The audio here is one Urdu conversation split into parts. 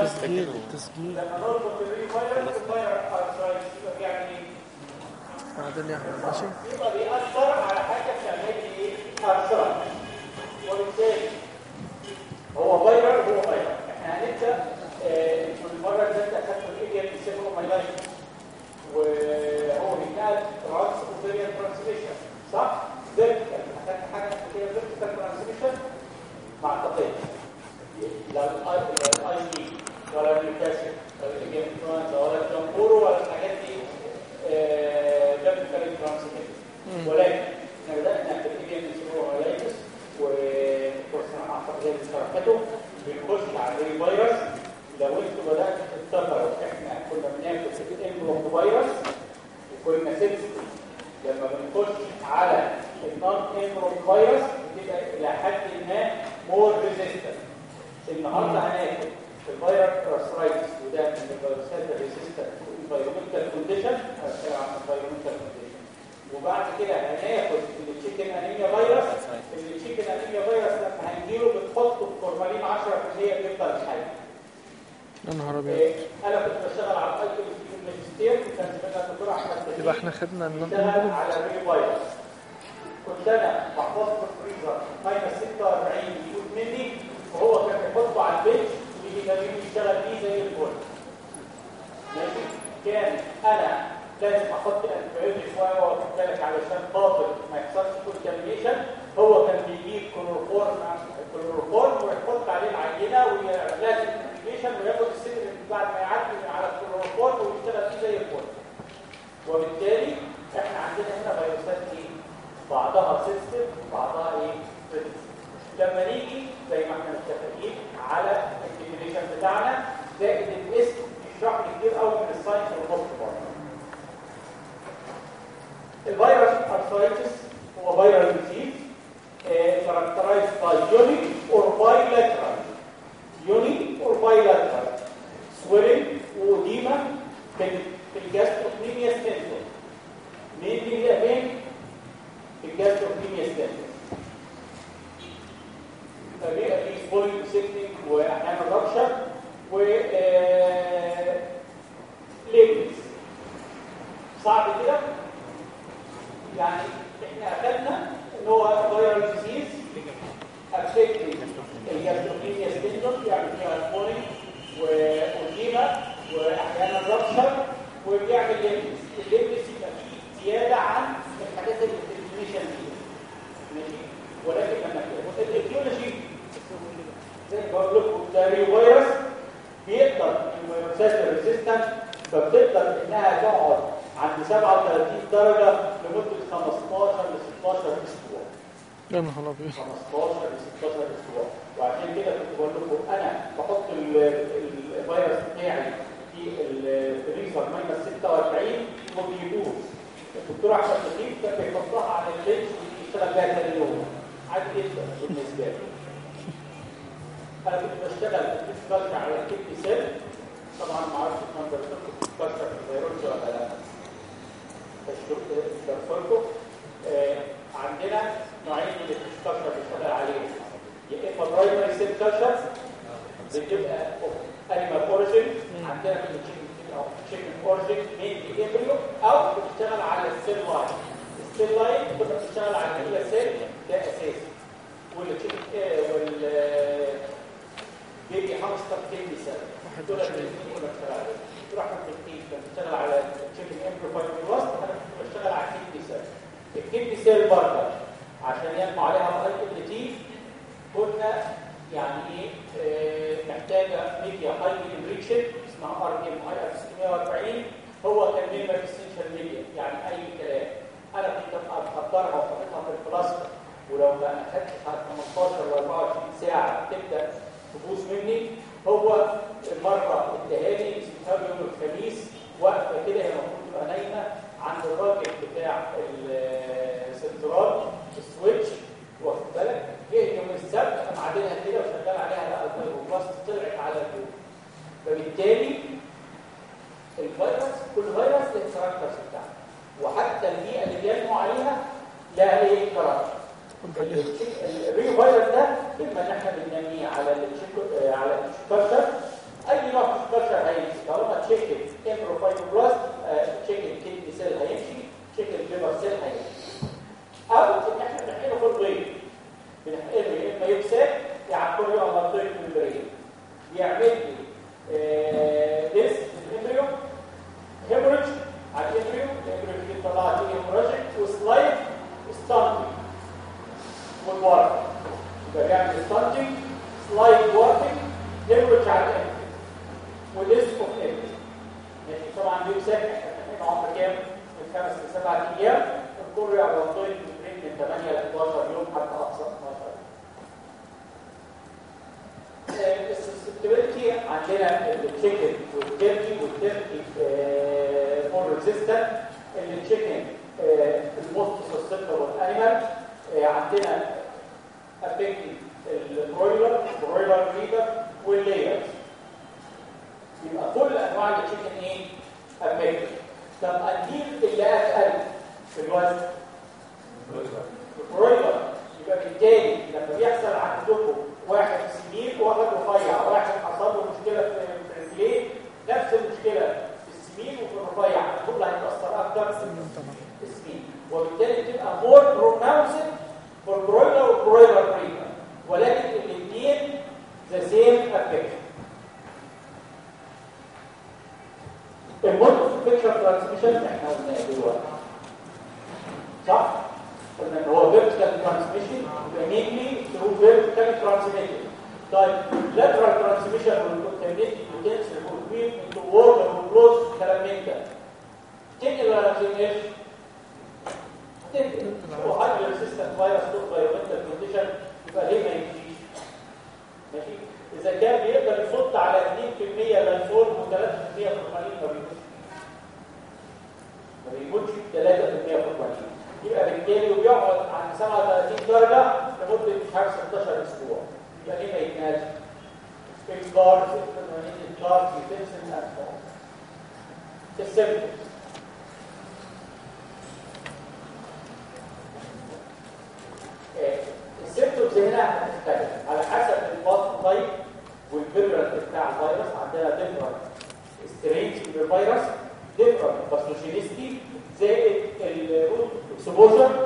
تسجيل تسجيل لما نربط الري فيروس بالفيروس يعني ايه؟ بعدين يا ماشي يبقى بيأثر على حاجة بتعمل لي ايه؟ في في الجاستروكنيميا ستنسل مين اللي بيبقى فين؟ في الجاستروكنيميا ستنسل فبيبقى في سبويل سيكنينج واحيانا رابشر و ليبلز صعب كده يعني احنا اخذنا ان هو فيرال ديزيز افكتنج الجاستروكنيميا ستنسل يعني فيها سبويل وأديمة واحيانا رابشر وبيعمل ليبلز الليبلز يبقى فيه زياده عن الحاجات اللي دي ماشي ولكن لما تاخد زي ما بقول لكم ده فيروس بيقدر الفيروسات الريزيستنت فبتقدر انها تقعد عند 37 درجه لمده 15 ل 16 اسبوع يا نهار ابيض 15 ل 16 اسبوع وعشان كده كنت بقول لكم انا بحط الفيروس بتاعي في الفريزر ماينس 46 ممكن وبيبوظ الدكتور احمد لطيف كان بيحطها على البنش ويشتغل بيها تاني يوم. عادي جدا بالنسبه لي. انا كنت بشتغل في على الكيدني سيل طبعا ما اعرفش كان درستكم في كلتشر في الفيروس ولا لا. درستكم عندنا نوعين من الكلتشر بنشتغل عليهم يا اما برايمري سيل كلتشر بتبقى انيمال اوريجين عندنا في التشيكن او تشيكن اوريجين مين امبريو او بتشتغل على السيل لاين السيل لاين بتبقى بتشتغل على الكلى سيل ده اساسي والتشيكن وال بيبي هامستر كيدني سيل دول كنا الكيد كان بيشتغل على التشيكن امبريو في الوسط انا بشتغل على الكيدني سيل الكيدني سيل برضه عشان ينمو عليها اي ال تي كنا یعنی، يعني ايه محتاجه ميديا هاي انريتشن اسمها ار ام اي اف 640 هو كان ميمبر اسينشال ميديا يعني اي كلام. انا كنت ابقى بحضرها وحطيتها في البلاستيك، ولو ما اخدتش على 18 و 24 ساعه تبدا تبوظ مني. هو المره التهاني اسمها يوم الخميس واقفه كده هي المفروض تبقى نايمه عند الراجل بتاع السنترال، السويتش، واخد بالك؟ جه يوم السبت قام عادلها كده وشغال عليها بقى الفيروبلاست طلعت على الجو فبالتالي الفيروس، كل فيروس له الكاركترز بتاعته. وحتى البيئه اللي بينمو عليها لها ايه كاركتر الريو فيروس ده اما ان احنا بننميه على التشيك على التشكرشر اي نوع تشكرشر هيمشي. طالما تشيكن امبروفايبروبلاست تشيكن كيدني سيل هيمشي تشيكن ليفر سيل هيمشي. او ان احنا بنحقنه في البيض بنحقنه يا اما يكسر يعني كل يوم منطقه من البريد. يعمل لي ديس الامبريو هيموريج على الامبريو الامبريو بيطلع فيه هيموراجيك وسلايد ستانتنج والورك يبقى بيعمل ستانتنج سلايد ووركينج هيموريج على الامبريو وديس اوف امبريو ماشي طبعا بيكسر احنا عمر كام؟ من خمس لسبع ايام الكل على منطقه من 8 ل 11 يوم، حتى اقصى 12 السستيبيليتي عندنا التشيكن والتركي والتركي مور ريزيستنت التشيكن الموست سستيبل والانيمال عندنا افكتنج البرويلر البرويلر ريدر واللايرز يبقى كل انواع التشيكن ايه افكتنج طب الديل اللي اتقل في الوزن البرويلر يبقى بالتالي لما بيحصل عندكم واحد سمين وواحد رفيع واحد حصل له مشكله في رجليه نفس المشكله في السمين وفي الرفيع. كل هيتاثر اكتر في السمين وبالتالي بتبقى مور بروناونسد فور برويلر وبرويلر بريمر ولكن الاثنين ذا سيم افكت المود اوف فيكشر ترانسميشن احنا قلنا دلوقتي؟ صح؟ قلنا ان هو vertical transmission mainly through vertical transmission. طيب lateral transmission will contaminate utensils will move into water will close كلام من ده. تنقل ولا ما تنقلش؟ تنقل. هو resistant virus to environmental condition يبقى ليه ما يمشيش؟ ماشي؟ اذا كان بيقدر يصد على 2% لانسول و3% فورمالين ما بيموتش. ما بيموتش 3% فورمالين. يبقى بالتالي وبيقعد عند 37 درجة لمدة مش عارف 16 أسبوع يبقى ليه ما يتناش؟ سبيس بارز، permanent بارز، يوتنسل اند سو السيمبتومز هنا هتختلف على حسب الباث تايب والفيرولنت بتاع الفيروس عندنا ديفرنت سترينز من الفيروس ديفرنت باثوجينيستي زائد الروت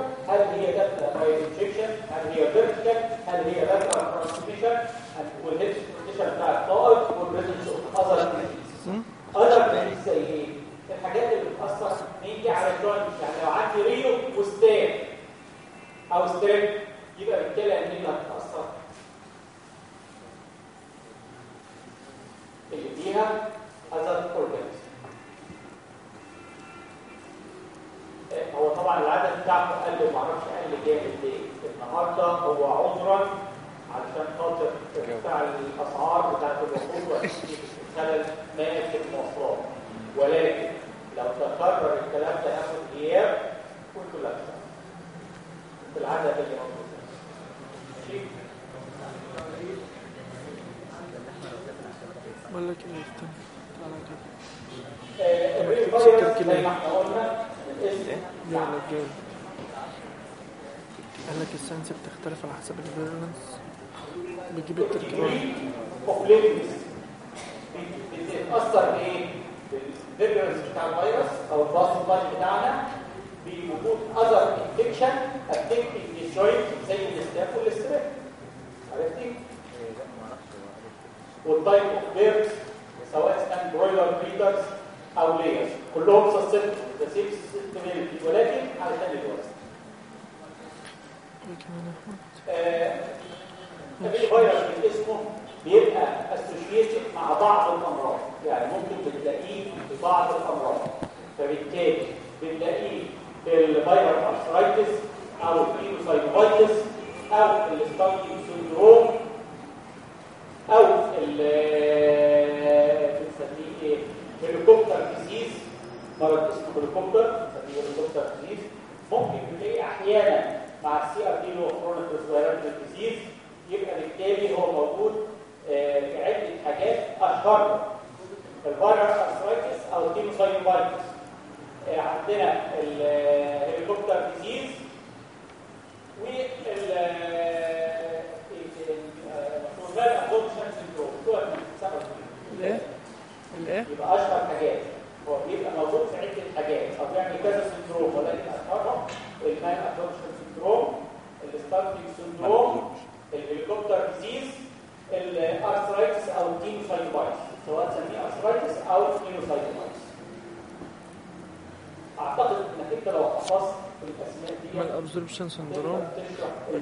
ابزوربشن سندروم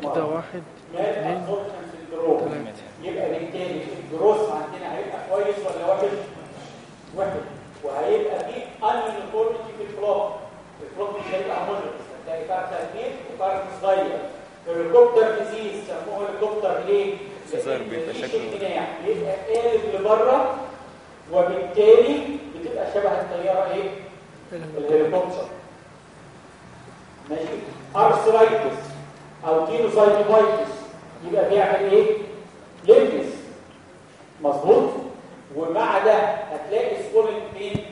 كده واحد اثنين ثلاثة يبقى بالتالي الجروس عندنا هيبقى كويس ولا وحش؟ وحش وهيبقى فيه ununiformity في الفلوك الفلوك مش هيبقى هوموجينس هتلاقي فرخه كبير وفرخ صغير الهليكوبتر ديزيز سموه هليكوبتر ليه؟ بيبقى مفيش شكله- اجتماع بيبقى قالب لبره وبالتالي بتبقى شبه الطياره ايه؟ الهليكوبتر ماشي ارثرايتس او تينوسايتومايتس يبقى بيعمل ايه ليمبس مظبوط ومع ده هتلاقي سبولنج فين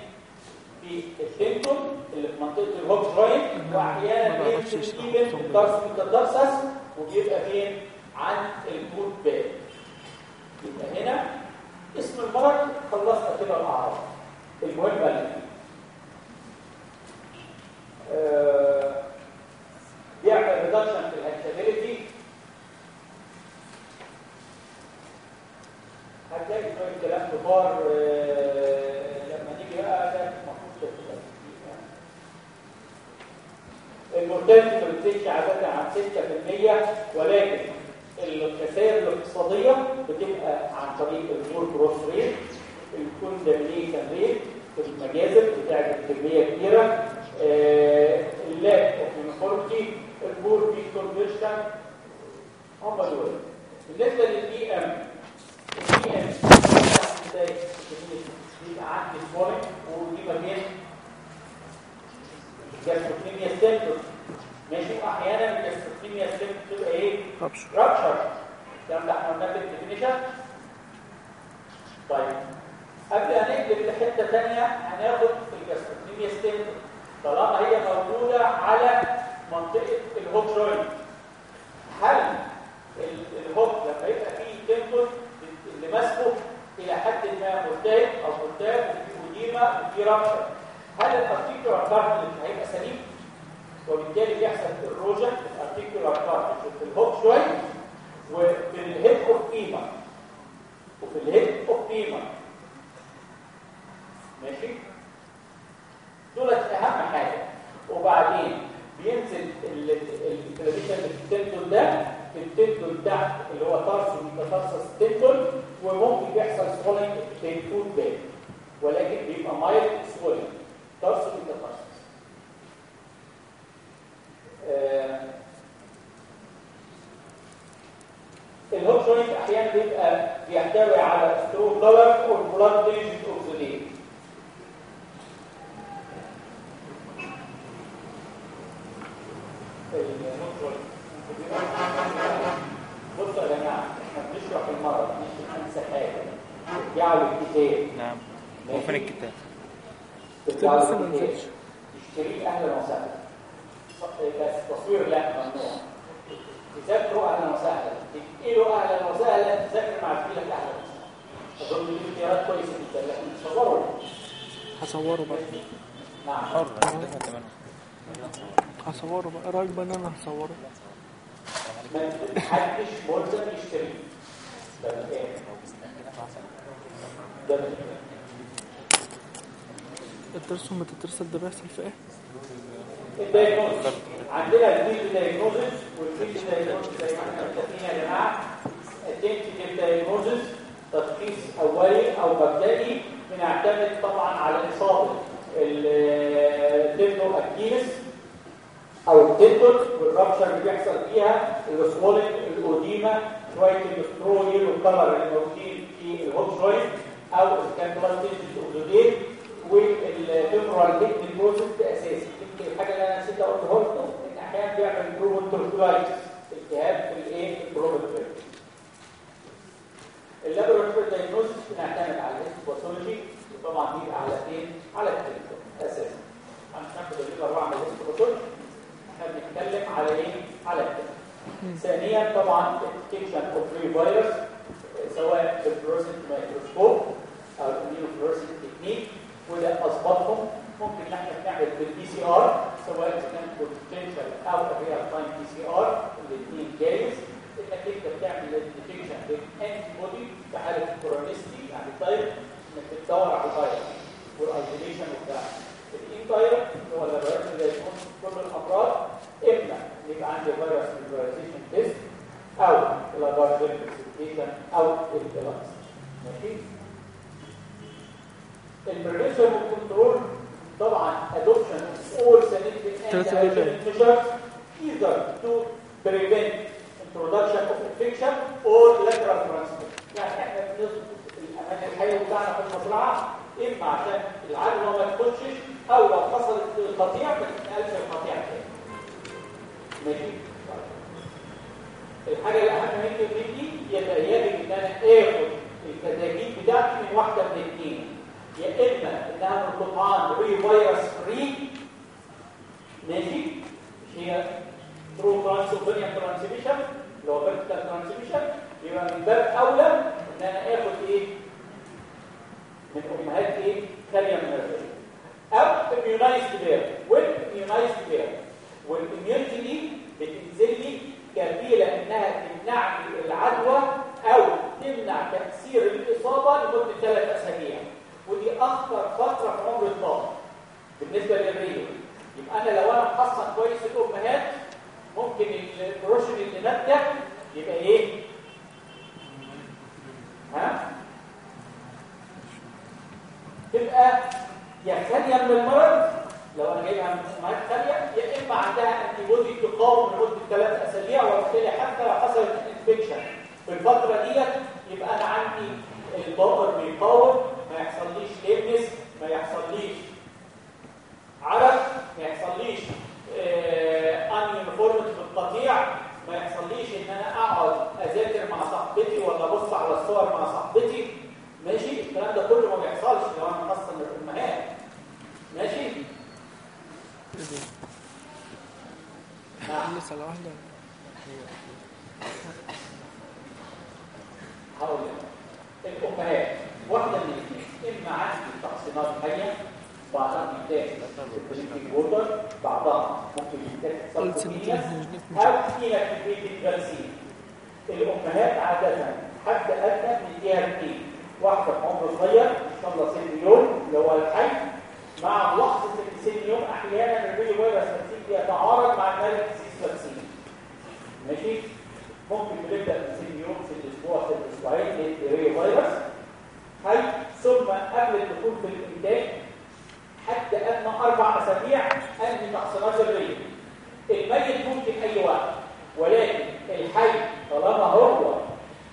في التنتون اللي في منطقه الهوك جوينت واحيانا الصوت. الدرس متدرسس وبيبقى فين عن الفود باك يبقى هنا اسم المرض خلصنا كده الاعراض فيه آه، بيعمل ريدكشن في الهكتابيلتي هتلاقي شويه كلام كبار لما نيجي بقى ده المفروض تبقى المورتاليتي ما بتزيدش عادة عن 6% ولكن الخسائر الاقتصادية بتبقى عن طريق النور كروس ريت الكوندامينيشن ريت في المجازر بتاعت كمية كبيرة. اللاك اوف يونيفورمتي البور بي كونفرشن هم دول بالنسبة للبي ام البي ام بيبقى عندي سمولينج ودي ما بين جاستروكليميا سيمتوم ماشي واحيانا الجاستروكليميا سيمتوم تبقى ايه رابشر الكلام ده احنا قلنا في الديفينيشن طيب قبل ما نقلب لحته ثانيه هناخد في الجاستروكليميا سيمتوم طالما هي موجوده على منطقه الهوك جوينت هل ال- الهوك لما يبقى فيه تندون اللي ماسكه الى حد ما ملتهب او ملتهب وفي وديمه وفي رابشر هل الارتيكولار كارتلج هيبقى سليم؟ وبالتالي بيحصل ايروجن في الارتيكولار كارتلج في الهوك جوينت وفي الهيد اوف قيمه وفي الهيد اوف قيمه ماشي؟ دولت اهم حاجه وبعدين بينزل الانفلاميشن اللي في التندون ده التندون تحت اللي هو تارسو ميتاتارسس تندون وممكن بيحصل سوالينج في الفود باك ولكن بيبقى مايل سوالينج تارسو ميتاتارسس آه الهوك جوينت احيانا بيبقى بيحتوي على سترو بلر والبلاد ليجن بصوا يا جماعه احنا بنشرح المرض مش بننسى حاجه ارجعوا للكتاب نعم. هو فين الكتاب ارجعوا للكتاب. اشتريه اهلا وسهلا بس تصوير لا ممنوع تذاكروا اهلا وسهلا تنقلوا اهلا وسهلا تذاكر مع زميلك اهلا وسهلا اظن دي اختيارات كويسه جدا لكن تصوروا هصوره بقى نعم. حر. هصوره بقى إيه رايك ان انا هصوره ما حدش ملزم يشتري ده بالآن ده بالآن الدرس وما تترسل ده بيحصل في ايه الدايجنوز عندنا الفيلد دايجنوزز والفيلد دايجنوزز زي ما احنا متفقين يا جماعه التنتيف دايجنوزز تشخيص اولي او مبدئي بنعتمد طبعا على اصابه التندو اكيلس او التندون والرابشر اللي بيحصل فيها السوولن الاوديما شويه الاسترويل والكلر اللي موجودين في الهوك جوينت او الكانتولاستيج الاوزوديت والفيبرال هيد نيكروزس ده اساسي يمكن الحاجه اللي انا نسيت اقولها لكم ان احيانا بيعمل برومونتوركولايتس التهاب في الايه البرومونتوركولايتس اللابوراتوري دايجنوستس بنعتمد على الهيستوباثولوجي طبعا دي على فين؟ على التليفون اساسا هناخد الاربعه من البروتوكول احنا بنتكلم على ايه؟ على التليفون ثانيا طبعا detection of free virus سواء بالفلورسنت مايكروسكوب او الاميونوفلورسنت تكنيك، وده اثبتهم ممكن ان احنا نعمل بالبي سي ار سواء كان بوتنشال او ريال تايم بي سي ار الاثنين جايز انك انت بتعمل الديتكشن بالانتي بودي في حاله الكورونيستي يعني طيب انك بتدور على الفيروس والايزوليشن وبتاع الان دايركت اللي هو الفيروس اللي يكون كل الامراض اما يبقى عندي فيروس فيروسيشن تيست او الابار فيريفيكيشن او الكلاس ماشي البريشن والكنترول طبعا adoption of all scientific and measures either to prevent introduction of infection or lateral transmission يعني احنا بنظبط الامان الحيوي بتاعنا في المزرعه اما عشان العدوى ما تخشش او لو حصلت القطيع ما تتنقلش القطيع تاني ماشي الحاجه الاهم من دي يبقى يجب ان انا اخد الكتاكيت بتاعتي من واحده من الاثنين يا اما انها من قطعان ري فيروس فري ماشي مش هي ثرو ترانسوفينيا ترانسميشن اللي هو فيرتيكال ترانسميشن يبقى من باب اولى ان انا اخد ايه من امهات ايه خاليه من الرئه او immunized بير والimmunized بير والimmunity دي بتنزل لي كفيله انها تمنع العدوى او تمنع تاثير الاصابه لمده ثلاث اسابيع ودي اخطر فتره في عمر الطفل بالنسبه للريو. يبقى انا لو انا محصن كويس الامهات ممكن البروشن اللي مات ده يبقى ايه ها؟ تبقى يا خاليه من المرض لو انا جايبها من امهات خاليه يا اما عندها انتي بودي تقاوم لمده ثلاث اسابيع وبالتالي حتى لو حصلت انفكشن في الفتره ديت يبقى انا عندي البقر بيقاوم، ما يحصليش ليبنس ما يحصليش عرق، ما يحصليش ان يونيفورمتي في القطيع، ما يحصليش ان انا اقعد اذاكر مع صاحبتي ولا ابص على الصور مع صاحبتي. ماشي؟ الكلام ده كله ما بيحصلش لو انا مخصص للامهات ماشي نعم لسه على واحدة هقول لك الامهات واحده من الاثنين اما عندي تقسيمات حيه بعضها بيتاخد بريكنج ووتر بعضها ممكن يتاخد قلت او انكتيفيتد فاكسين الامهات عاده حد ادنى بنديها اثنين واحده في عمر صغير ان شاء الله سن يوم اللي هو الحي مع ملاحظه ان سن يوم احيانا الريو فيروس فاكسين بيتعارض مع المالك ديزيز فاكسين ماشي ممكن بنبدا من سن يوم في الاسبوع في الاسبوعين للريو فيروس هاي ثم قبل الدخول في الانتاج حتى ادنى اربع اسابيع انهي تقسيمات الريو الميت ممكن اي وقت ولكن الحي طالما هو.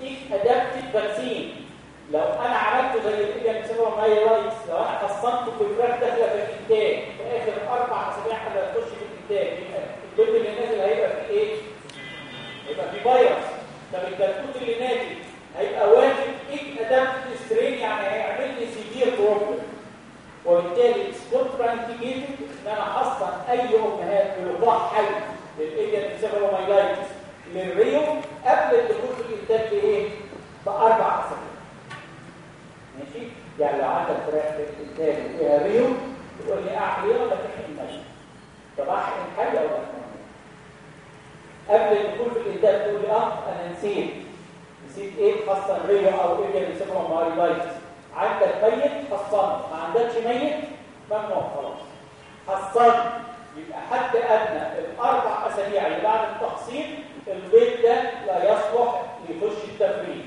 ايه ادابتد فاكسين لو انا عملته زي الايجن سيرو ماي رايتس لو انا حصنته في فراخ داخله في الانتاج في اخر اربع اسابيع قبل ما تخش في الانتاج يبقى الدم اللي نازل هيبقى فيه ايه؟ هيبقى فيه فيروس طب الكتكوت اللي نازل هيبقى واجب؟ ايه ادابتد سترين يعني هيعمل لي سيفير بروبلم وبالتالي كونترا انديكيتد ان انا احصن اي امهات بلقاح حي. للايجن سيفالومايلايتس للريو قبل الدخول في الانتاج بايه؟ باربع اسابيع ماشي؟ يعني لو عندك فراخ في الانتاج وفيها ريو تقول لي اعمل ايه ولا تحقن ماشي؟ طب احقن حي ولا احقن قبل الدخول في الانتاج تقول لي اه انا نسيت. نسيت ايه خاصه ريو او ايه ايجن سيفالومايلايتس عندك ميت؟ حصان ما عندكش ميت؟ ممنوع خلاص. حصان يبقى حد ادنى الاربع اسابيع اللي بعد التقسيم البيت ده لا يصلح ليخش التفريغ.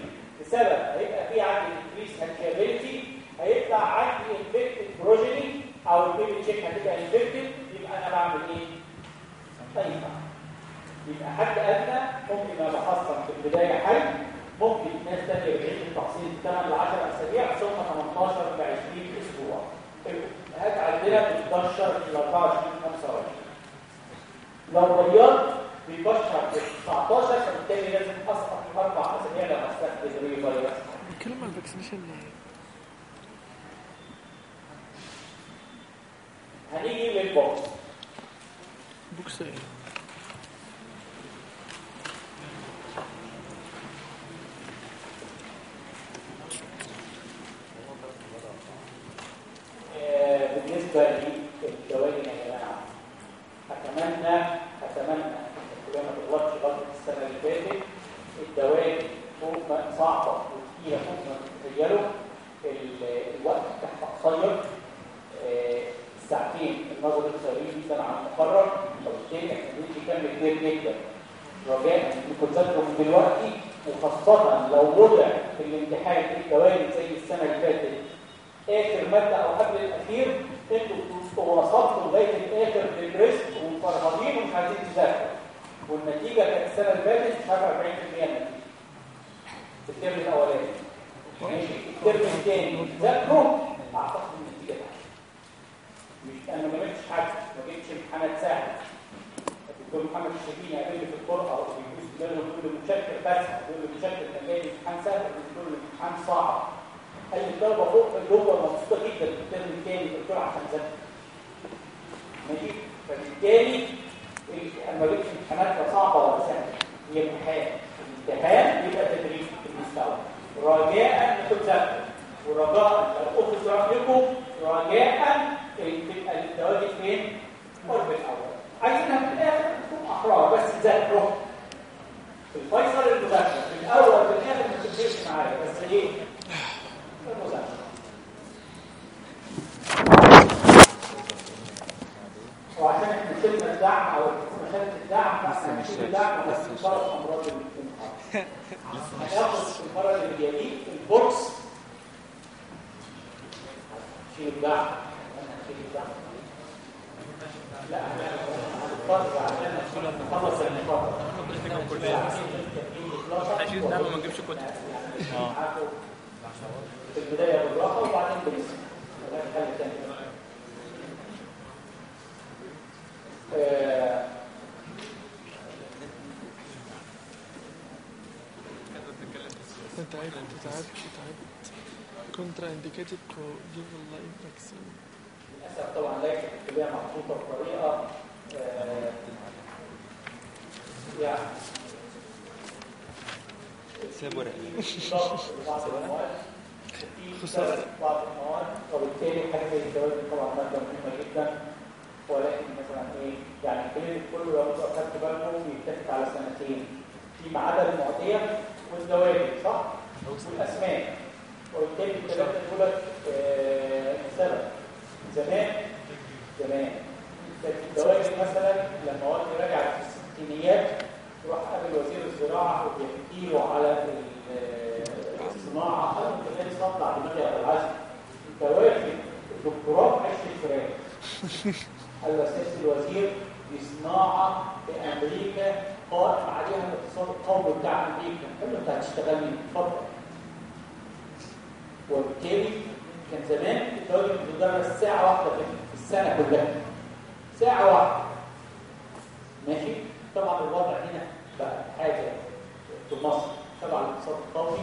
بسبب هيبقى في عندي انكريس هانشابيلتي هيطلع عندي انفكتد بروجيني او البيبي تشيك هتبقى انفكتد يبقى انا بعمل ايه؟ طيب. يبقى حد ادنى ممكن ابقى بحصن في البدايه حي ممكن ناس تانية بعيد التحصيل 8 ل 10 اسابيع ثم 18 ل 20 اسبوع هات عندنا من 11 ل 24 25 لو الرياض بيبشر ب 19 فبالتالي لازم اسقط اربع اسابيع لو هستخدم ري فيروس بنتكلم عن الفاكسينيشن للبوكس بوكس ايه بالنسبة للدوائر يا جماعة أتمنى أتمنى إن كلنا ما تغلطش غلطة السنة اللي فاتت الدوائر فوق ما صعبة وكتيرة فوق ما تتخيلوا الوقت بتاعها قصير. آه، الساعتين النظر القصيرين جدا عن المقرر. فبالتالي احنا بنيجي بنكمل كتير جدا. رجاء انكم تذاكروا من دلوقتي وخاصة لو وضع في الامتحان في الدوائر زي السنة اللي فاتت اخر ماده او قبل الاخير انتوا وصلتوا لغايه الاخر للريسك ومفرهدين ومش عايزين تذاكروا. والنتيجه كانت السنه اللي فاتت مش عارف 40% النتيجه في الترم الاولاني ماشي الترم الثاني ذاكروا اعتقد النتيجه تحت مش انا ما جبتش حاجه ما جبتش امتحانات سهله الدكتور محمد الشربيني قابل لي في القرعه وبيجوز بيقول له بيقول له متشكر بس له متشكر كان جاي امتحان سهل له امتحان صعب قال لي الطلبه فوق جوه مبسوطه جدا في الترم الثاني له عشان ذاكر ماشي فبالتالي ال- انا ما امتحانات لا صعبه ولا سهله هي امتحان الامتحان يبقى تدريب في المستوى رجاء انكم ورجاء لو اخذ رايكم رجاء تبقى الدواجن فين؟ قرب الاول عايزينها في الاخر تكون احرار بس تذاكروا في الفيصل المذاكره في الاول وفي الاخر ما تفرقش معايا بس ايه؟ المذاكره وعشان احنا شلنا الدعم او الحكومه الدعم فاحنا هنشيل الدعم بس نخلص امراض الامتحان هناخد في المره اللي جايه البوكس شيل الدعم هنشيل الدعم لا هنضطر عشان نخلص المحاضره عشان الدعم ما نجيبش كتب اه في البدايه بالراحه وبعدين بنسمع وده الحل الثاني آه، انت عارف تعبت تعبت كونترا انديكيتد تو جيف اللاين فاكسين للاسف طبعا لائحه الكليه محطوطه بطريقه يعني ساب ورق خسارة. بعض المواد وبالتالي حاجه زي الجواز طبعا ماده مهمه جدا ولكن مثلا ايه يعني الكليه كله لو انتوا اخدتوا بالكم بيتفق على سنتين فيما عدا المعطيه والدوائر صح؟ والاسماء وبالتالي الثلاثه دول آه، سبب زمان زمان كانت الدوائر مثلا لما والدي رجع في الستينيات يروح قابل وزير الزراعه وبيحكي له على ال- الصناعه قال له انت لازم تطلع دماغي على العزم انت واخد الدكتوراه عشت الفراخ قال الوزير دي صناعه في امريكا قائم عليها الاقتصاد القومي بتاع امريكا قال له انت هتشتغل مين؟ اتفضل. وبالتالي كان زمان الدوري بتدرس ساعه واحده في السنه كلها. ساعه واحده ماشي؟ طبعا الوضع هنا بقى حاجه في مصر. تبع الاقتصاد القومي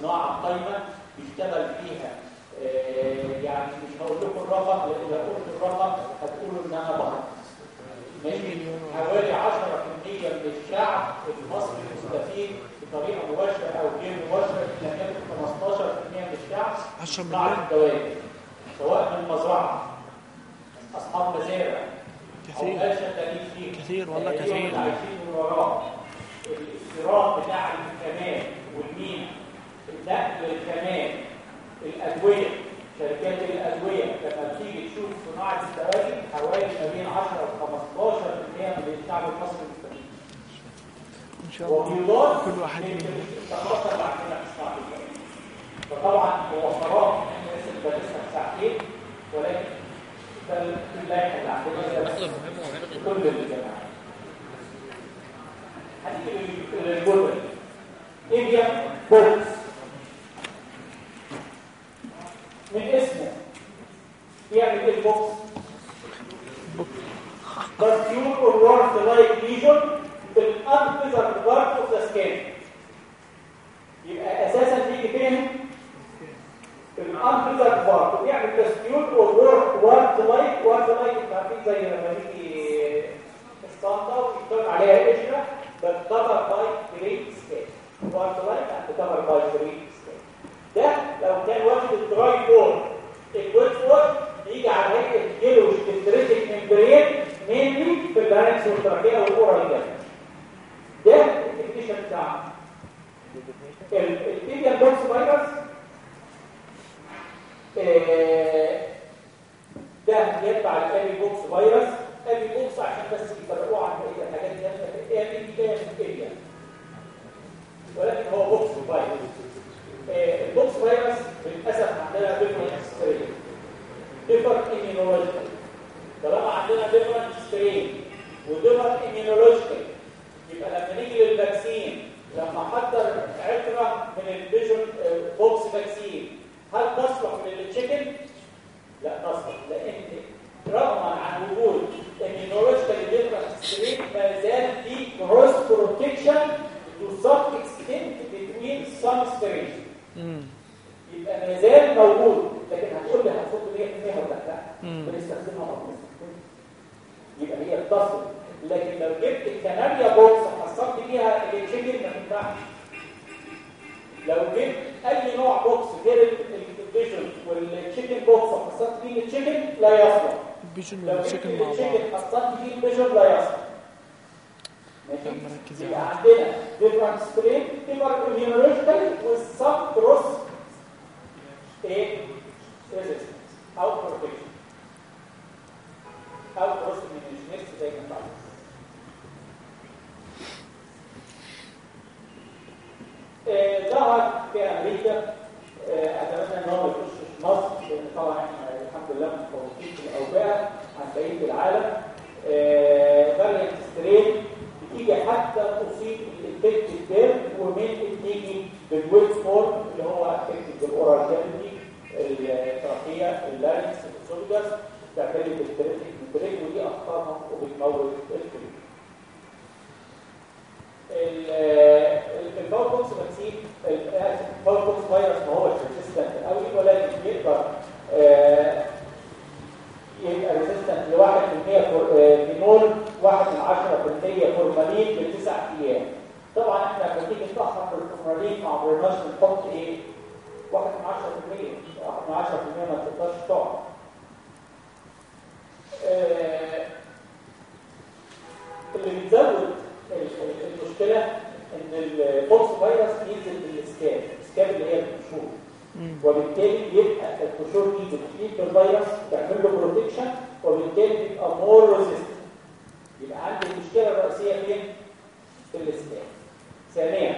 صناعه قايمه بيشتغل فيها يعني مش هقول لكم الرقم لان لو قلت الرقم هتقولوا ان انا بهرس ماشي حوالي 10% من الشعب المصري مستفيد بطريقه مباشره او غير مباشره لم يكن 15% من الشعب 10 صناعه مليون الدوائر سواء من المزرعه اصحاب مزارع او كثير كثير والله كثير. الاستيراد بتاع الكمال والمينا النقل الكمال الادويه شركات الادويه لما بتيجي تشوف صناعه الدواجن حوالي ما بين 10 و 15% من الشعب المصري مستفيد. ان شاء الله. كل واحد منهم عندنا في صناعه الدواجن فطبعا موفرات الناس اللي بدرسها ساعتين ولكن ده اللائحه اللي عندنا. كل الجامعات هنيجي للجدول. ايه هي بوكس. من اسمه بيعمل ايه البوكس Pursuit or work like lesion in unpleasant part of the skin يبقى اساسا بيجي فين في الانبليزنت بارت وبيعمل تسكيوت or work work like work like انت عارفين زي لما تيجي اسطنطه ويكتب عليها قشره بتكفر باي جريد سكيل وارد لايك بتكفر باي جريد سكيل ده لو كان واخد الدراي بورد الويت بورد يجي على هيئه جيلو ديستريتك ممبرين مينلي في البارنكس والتراكيه والاورال ده ده الديفينيشن بتاعه البيبيان بوكس فيروس ده يتبع الابي بوكس فيروس ابي بوكس عشان بس يفرقوه عن بقيه الحاجات اللي هي ابي جايه ولكن هو بوكس فيروس آه، البوكس فيروس للاسف عندنا ديفرنت سترين ديفرنت ايميونولوجيكال طالما عندنا ديفرنت سترين وديفرنت ايميونولوجيكال يبقى لما نيجي للفاكسين لما احضر عطره من الفيجن بوكس فاكسين هل تصلح للتشيكن؟ لا تصلح لان رغما عن وجود immunological different strain ما زال في cross protection to some extent between some strains. امم زال موجود لكن هتقول لي هتحط 100% ولا لا. بنستخدمها بنستخدمها يبقى هي بتصل لكن لو جبت الكناريا بوكس وحصلت بيها التشيكن ما ينفعش لو جبت اي نوع بوكس غير الفيجن والتشيكن بوكس وحصلت فيه التشيكن لا يصلح بيجن لو والتشيكن مع بعض. التشيكن حصلت فيه الفيجن لا يصلح ماشي؟ يبقى. عندنا different strain different immunological with some cross resistance O protection O cross immunogenicity زي ما انت ظهر في امريكا اتمنى ان هو ما يخشش مصر لان طبعا احنا الحمد لله متفوقين في الاوبئه عن بقيه العالم فاريانت سترين بتيجي حتى تصيب الانفكت الدم ومن بتيجي بالويت فورم اللي هو افكت بالاورال كافيتي التراكيه اللارنكس الاسودجاس بتعمل لي بالتريك ودي اخطارها وبتموت الكريم الباور بوكس فاكسين الباور بوكس فيروس ما هوش ريزيستنت قوي ولكن بيقدر يبقى ريزيستنت ل 1% فينول 1 من 10% فورمالين لتسع ايام طبعا احنا لما نيجي نطهر الفورمالين ما عمرناش بنحط ايه 1 من 10% 1 من 10% ما تقدرش تقعد اللي بيزود ال- ال- المشكله ان البوكس فيروس ينزل بالسكاب السكاب اللي هي القشور. وبالتالي يبقى القشور دي بتحيط بالفيروس تعمل له بروتكشن وبالتالي بيبقى مور ريزيستنت يبقى عندي المشكله الرئيسيه فين؟ في السكاب ثانيا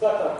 سكاتر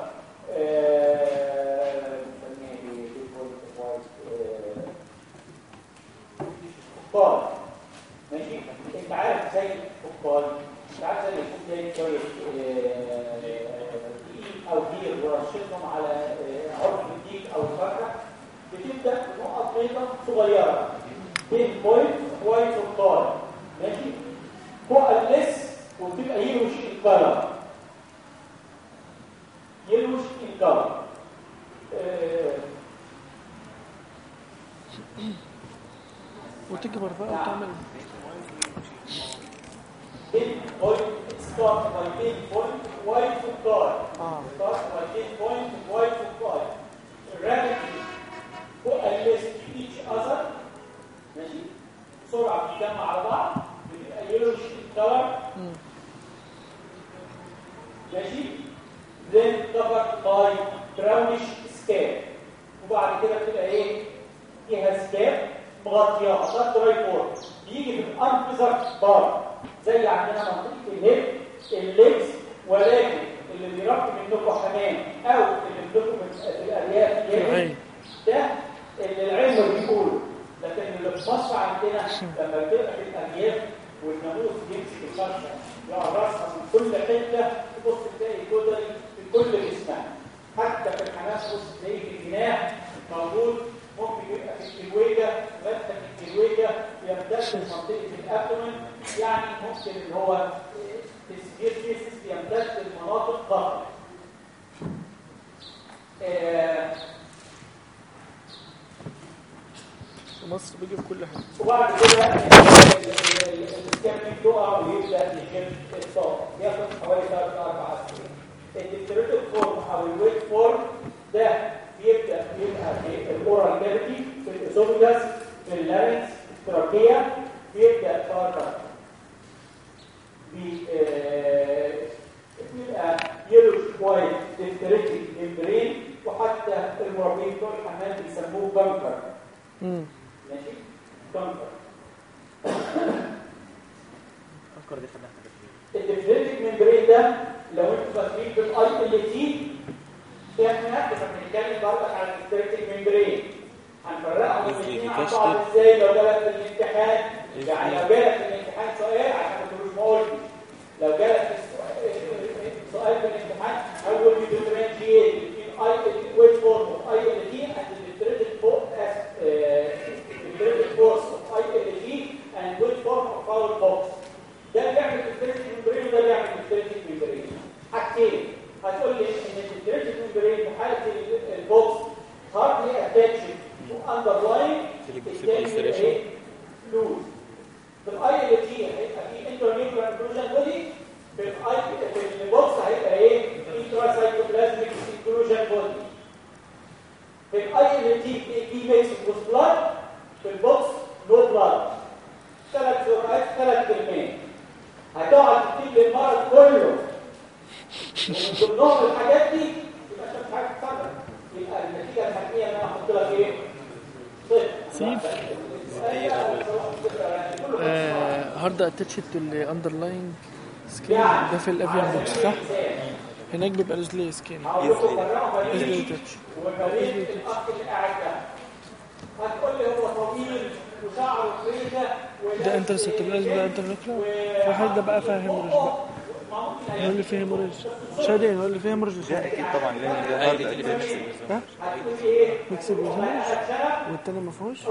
بنتكلم برضك على الديفرنتيك ممبرين هنفرقهم عن بعض ازاي لو جالك في الامتحان يعني لو جالك في الامتحان سؤال عشان ما تقولوش ما قلتش لو جالك سؤال في الامتحان اول differentiate between I weight form of ILT and the differential force as uh, differential force of ILT and weight form of foul box ده بيعمل differential membrane وده بيعمل differential membrane حاجتين هتقول لي ان differential membrane في حاله ال- البوكس attached to underlying الثاني بيبقى ايه؟ في الاي ال تي هيبقى في انترنيوكلير انكلوجن بودي في الاي في البوكس هيبقى ايه انتراسايتوبلازميك انكلوجن بودي في الاي ال تي في ميكس وذ بلاد في البوكس نو بلاد ثلاث سرعات ثلاث كلمات هتقعد تكتب لي المرض كله ومن ضمنهم الحاجات دي يبقى انت يبقى النتيجه الحتميه انا لك ايه؟ صفر هارد اتاتشد تو سكين ده في الافيان بوكس صح؟ هناك بيبقى رجليه سكين رجليه تاتش وبريد الاخ اللي قاعد ده هتقول لي هو طويل وشعره ده انترسبتبلاز ده ده بقى فيها هيموريج بقى يقول لي فيها هيموريج شادين يقول لي فيها هيموريج لا اكيد طبعا لان ده هارد اتاتشد ها؟ شنب والتاني ما فيهوش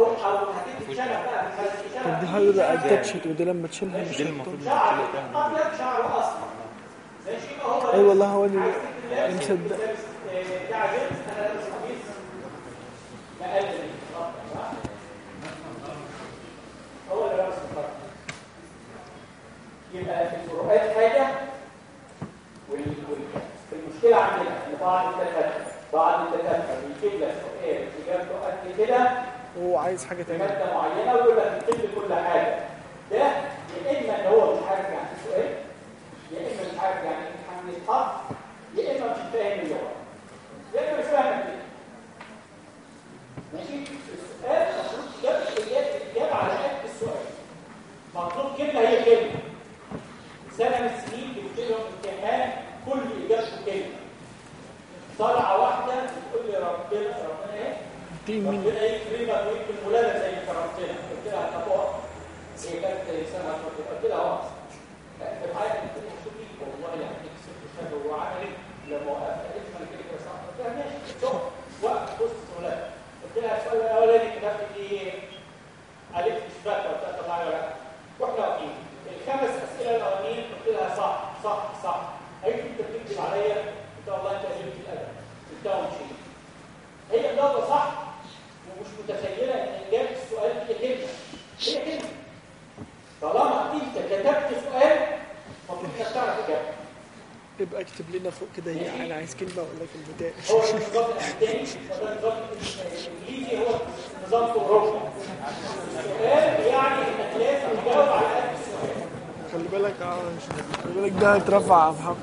طب دي هايبر اتاتشد ودي لما تشيلها مش دي. المفروض اي والله هو اللي اللي مصدق هو اللي لابس الفرق يبقى الفروقات حاجه والستريتش المشكله عندنا ان بعض الدكاتره بعض الدكاتره بيجيب لك سؤال اجابته قد كده وهو عايز حاجة تانية ماده معينه ويقول لك اكتب كل حاجه ده يا اما ان هو مش عارف يعني ايه سؤال يا اما مش عارف يعني امتحان يتحط يا اما مش فاهم اللغه يا اما مش فاهم الدنيا ماشي السؤال المفروض تجاوب الاجابه على قد السؤال مطلوب كلمه هي كلمه سنه من السنين جبت لهم امتحان كل اجابته كلمه طلعه واحده بتقول لي ربنا ربنا ايه ربنا يكرمك ويكرم ولادك زي ما كرمتنا قلت لها طب هي كانت سنه قلت لها اقف في الحياه قلت لها شوفي والله يعني كسبت شهر وعملي لما وقفت قالت لي انا كده كده صح قلت لها ماشي شوف وقف بص ولاد قلت لها السؤال الاولاني كتبت فيه ايه؟ قالت لي مش فاكره قلت لها طلعي ولا واحنا واقفين الخمس اسئله الاولانيين قلت لها صح صح صح قالت لي انت بتكذب عليا قلت لها والله انت قلت الادب قلت لها ومشيت هي مجاوبه صح ومش متخيله ان اجابه السؤال هي كلمه هي كلمه طالما انت كتبت سؤال المفروض انك تعرف اجابته يبقى اكتب لنا فوق كده هي انا عايز كلمة ولا كلمتين هو النظام الامريكاني وده النظام الانجليزي هو نظام اوروبا السؤال يعني انك لازم تجاوب على خلي بالك اه خلي بالك ده هيترفع يا محمد.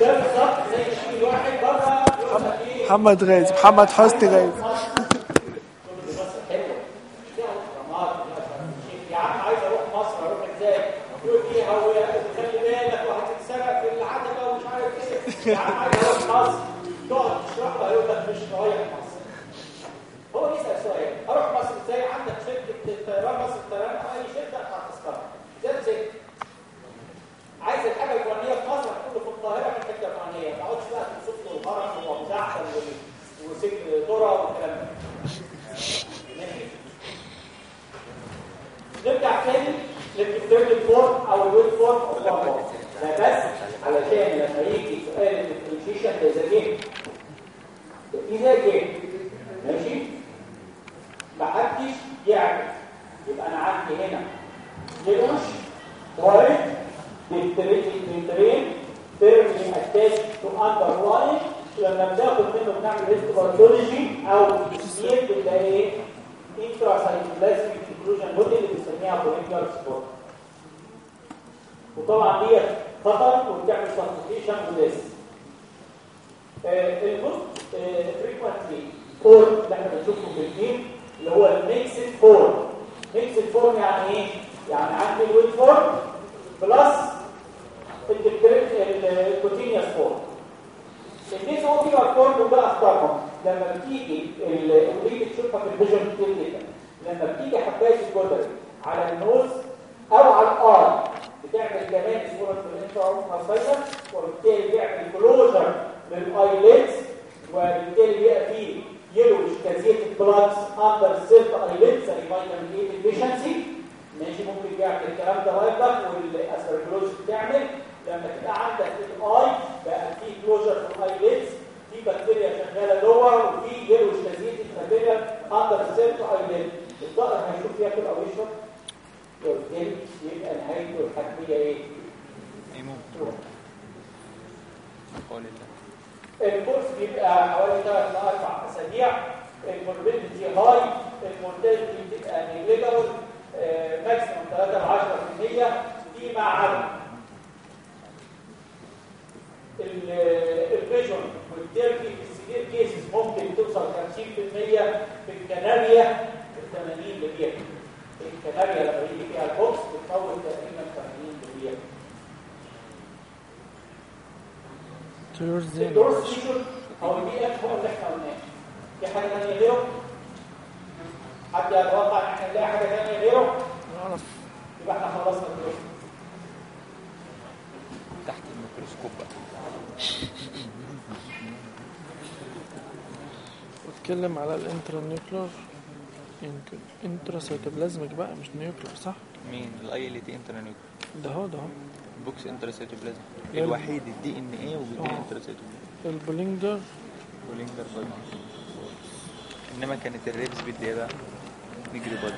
ده بالظبط زي ما في واحد بره. لك محمد غازي محمد حسني غازي يا عم عايز اروح مصر اروح ازاي؟ يقول لي هو خلي بالك وهتتسرق في العتبه ومش عارف ايه يا عم عايز اروح مصر تقعد تشرح له يقول لك مش رايح مصر هو يسال سؤال اروح مصر ازاي عندك شركه طيران مصر الطيران او اي شركه ادفع تذكره زي زي عايز الحاجه الفلانيه في مصر هتكون في القاهره في الحته الفلانيه ما تقعدش بقى توصف له الهرم ومزعتر وسجن ذره والكلام ده ماشي نرجع تاني للديفيرد فورم او الويب فورم اوف ده بس علشان لما يجي سؤال الديفرنشيشن ده اذا جه اذا جه ماشي محدش يعمل يبقى انا عندي هنا يدوش وارد بالترين تيرمي اتاش تو اندر لاين لما بناخد منه بنعمل هيستوباثولوجي او تسميه بنلاقي ايه انترا سايتوبلازميك انكلوجن موديل اللي بنسميها بولينجر سبورت وطبعا دي خطر وبتعمل سبستيشن وديس الموست فريكوينتلي فورم اللي احنا بنشوفه في الجيم اللي هو الميكسد فورم ميكسد فورم يعني ايه؟ يعني عندي الويت فورم بلس الكوتينيوس فورم الناس هو في ارقام دول بقى اختارهم لما بتيجي ودي بتشوفها في الفيجن كتير جدا لما بتيجي حبايه الجدري على النوز او على الاي بتعمل كمان صوره في الانترا وبالتالي بيعمل كلوجر للايليتس وبالتالي بيبقى فيه يلو كازيتد بلادز اندر سيلف ايليتس زي فيتامين اي ديفيشنسي ماشي، ممكن بيعمل الكلام ده هايبر والاسبرجلوز بتعمل. لما تبقى عندك الاي بقى في كلوجر في الايليتس في بكتيريا شغاله جوه، وفي yellow caseated material under self ايليتس الضغط هيشوف ياكل او يشرب. وبالتالي يبقى نهايته الحتميه ايه؟ يموت قول الله الكورس بيبقى حوالي 3 ل 4 اسابيع الموربيدتي هاي المورتاليتي بتبقى نيجليجابل ماكسيموم 3 ل 10% فيما عدا الفيجن والتيركي في السيفير كيسز ممكن توصل 50% في الكناريا 80 لبيع الكناريا لما يجي فيها البوكس بتطول تقريبا 80 لبيع طيور زين او البي اف هو اللي احنا قلناه في حاجه ثانيه غيره حد يتوقع ان احنا نلاقي حاجه ثانيه غيره نعرف يبقى احنا خلصنا الدروس تحت الميكروسكوب بقى واتكلم على الانترا نيوكلر انترا سيتوبلازميك بقى مش نيوكلر صح؟ مين؟ الاي ال تي انترانيوك ده هو ده هو. البوكس انتراسيتوبلازم. الوحيد الدي ان ايه وبيدي آه. انتراسيتوبلازم البولينجر. ولينجر برضه انما كانت الريبس بدي بقى نجري برضه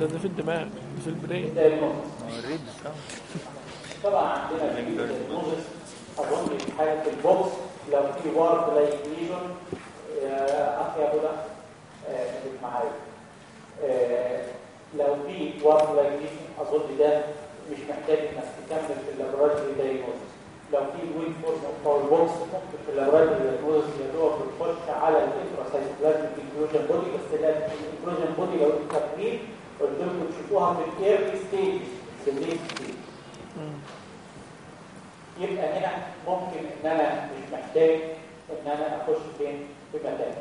ده ده في الدماغ ده في البرين. الريبس اه طبعا عندنا في اظن حاله البوكس. لو في وارد لايك ليجون اخي ابو ده. آه، معايا لو في وارد لايك اظن ده مش محتاج انك تكمل في اللابوراتوري دايجنوستس لو في ويك فورم او البوكس ممكن في اللابوراتوري دايجنوستس يا دوب بتخش على الانتراسايتوبلازميك انكلوجن بودي بس ده الانكلوجن بودي لو انتوا فاكرين قلت لكم تشوفوها في الايرلي ستيج في الليت ستيج يبقى هنا ممكن ان انا مش محتاج ان انا اخش فين في مكان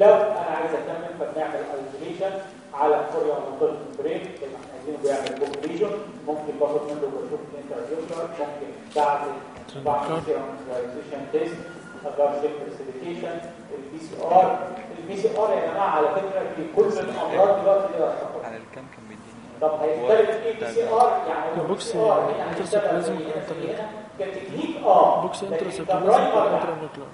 لو انا عايز اكمل فبنعمل ايزوليشن على الكوريا البرين زي ما احنا عايزينه بيعمل بوك ليجن ممكن باخد منه بشوف الانترفيوشن ممكن بعد بعد سيرمزايزيشن تيست اجار شيب بريسيبيتيشن البي سي ار البي سي ار يا جماعه على فكره في كل الامراض دلوقتي اللي على الكام كان بيديني. طب هيختلف ايه بي سي ار يعني بوكس هنا. كتكنيك اه بوكس لكن انترسيبتولازم كبرايمر لا.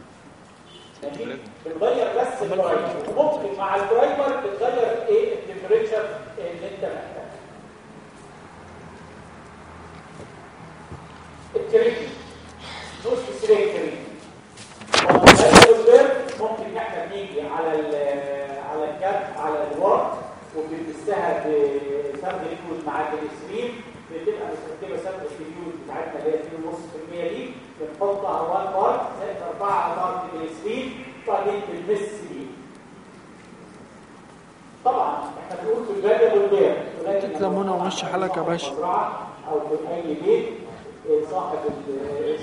وانتر بتغير بس البرايمر وممكن مع البرايمر بتغير ايه التمبريتشر اللي انت محتاجه التريتمنت نص سليكتري ممكن احنا بنيجي على على الكارت على الورق وبنلبسها بسمن ليكويد مع الجليسرين بتبقى مستخدمه سمن الفيول بتاعتنا اللي هي 2.5% دي. بنحطها 1 بارت زائد 4 بارت جليسرين وبعدين بنمس بيه طبعا احنا بنقول في الجانب والبيع ولكن هنا ومشي حالك يا باشا. او في اي بيت صاحب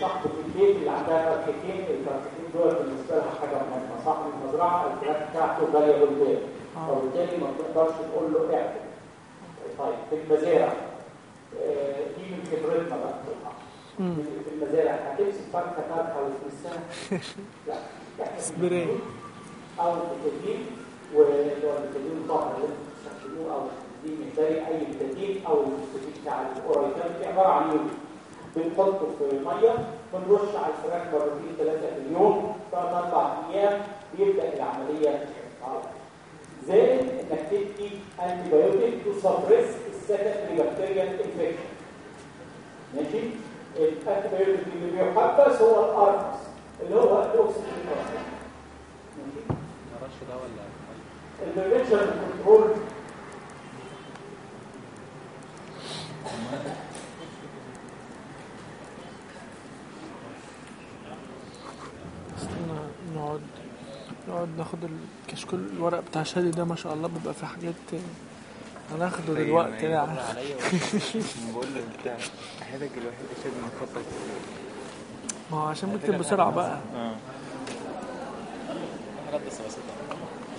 صاحبة البيت اللي عندها فرختين الفرختين دول بالنسبه لها حاجه مهمه صاحب المزرعه الفراخ بتاعته غاليه بالبيع آه. وبالتالي ما تقدرش تقول له اعمل. طيب في المزارع. دي من خبرتنا بقى. في المزارع هتمسك فرخه فرخه وتمسها لا سبراي. او الظاهر اللي انتم بتستخدموه او البتادين الباري اي بتادين او البتادين بتاع الاورايتان دي عباره عن يود بنحطه في ميه ونرش على الفراخ مرتين ثلاثه في اليوم ثلاث اربع ايام بيبدا العمليه. زائد انك تدي انتي بايوتيك تو سبريس السكندري بكتيريال انفكشن ماشي الانتي اللي بيحبس هو الارمس اللي هو الاكسجين ماشي معرفش ده ولا البريفنشن كنترول نقعد نقعد ناخد الكشكول الورق بتاع شادي ده، ما شاء الله بيبقى في حاجات هناخده دلوقتي يعني عليا بقول له بتاع حياتك الوحيده شد من خطك ما هو عشان بكتب بسرعة بقى. اه حاجات بس بسيطه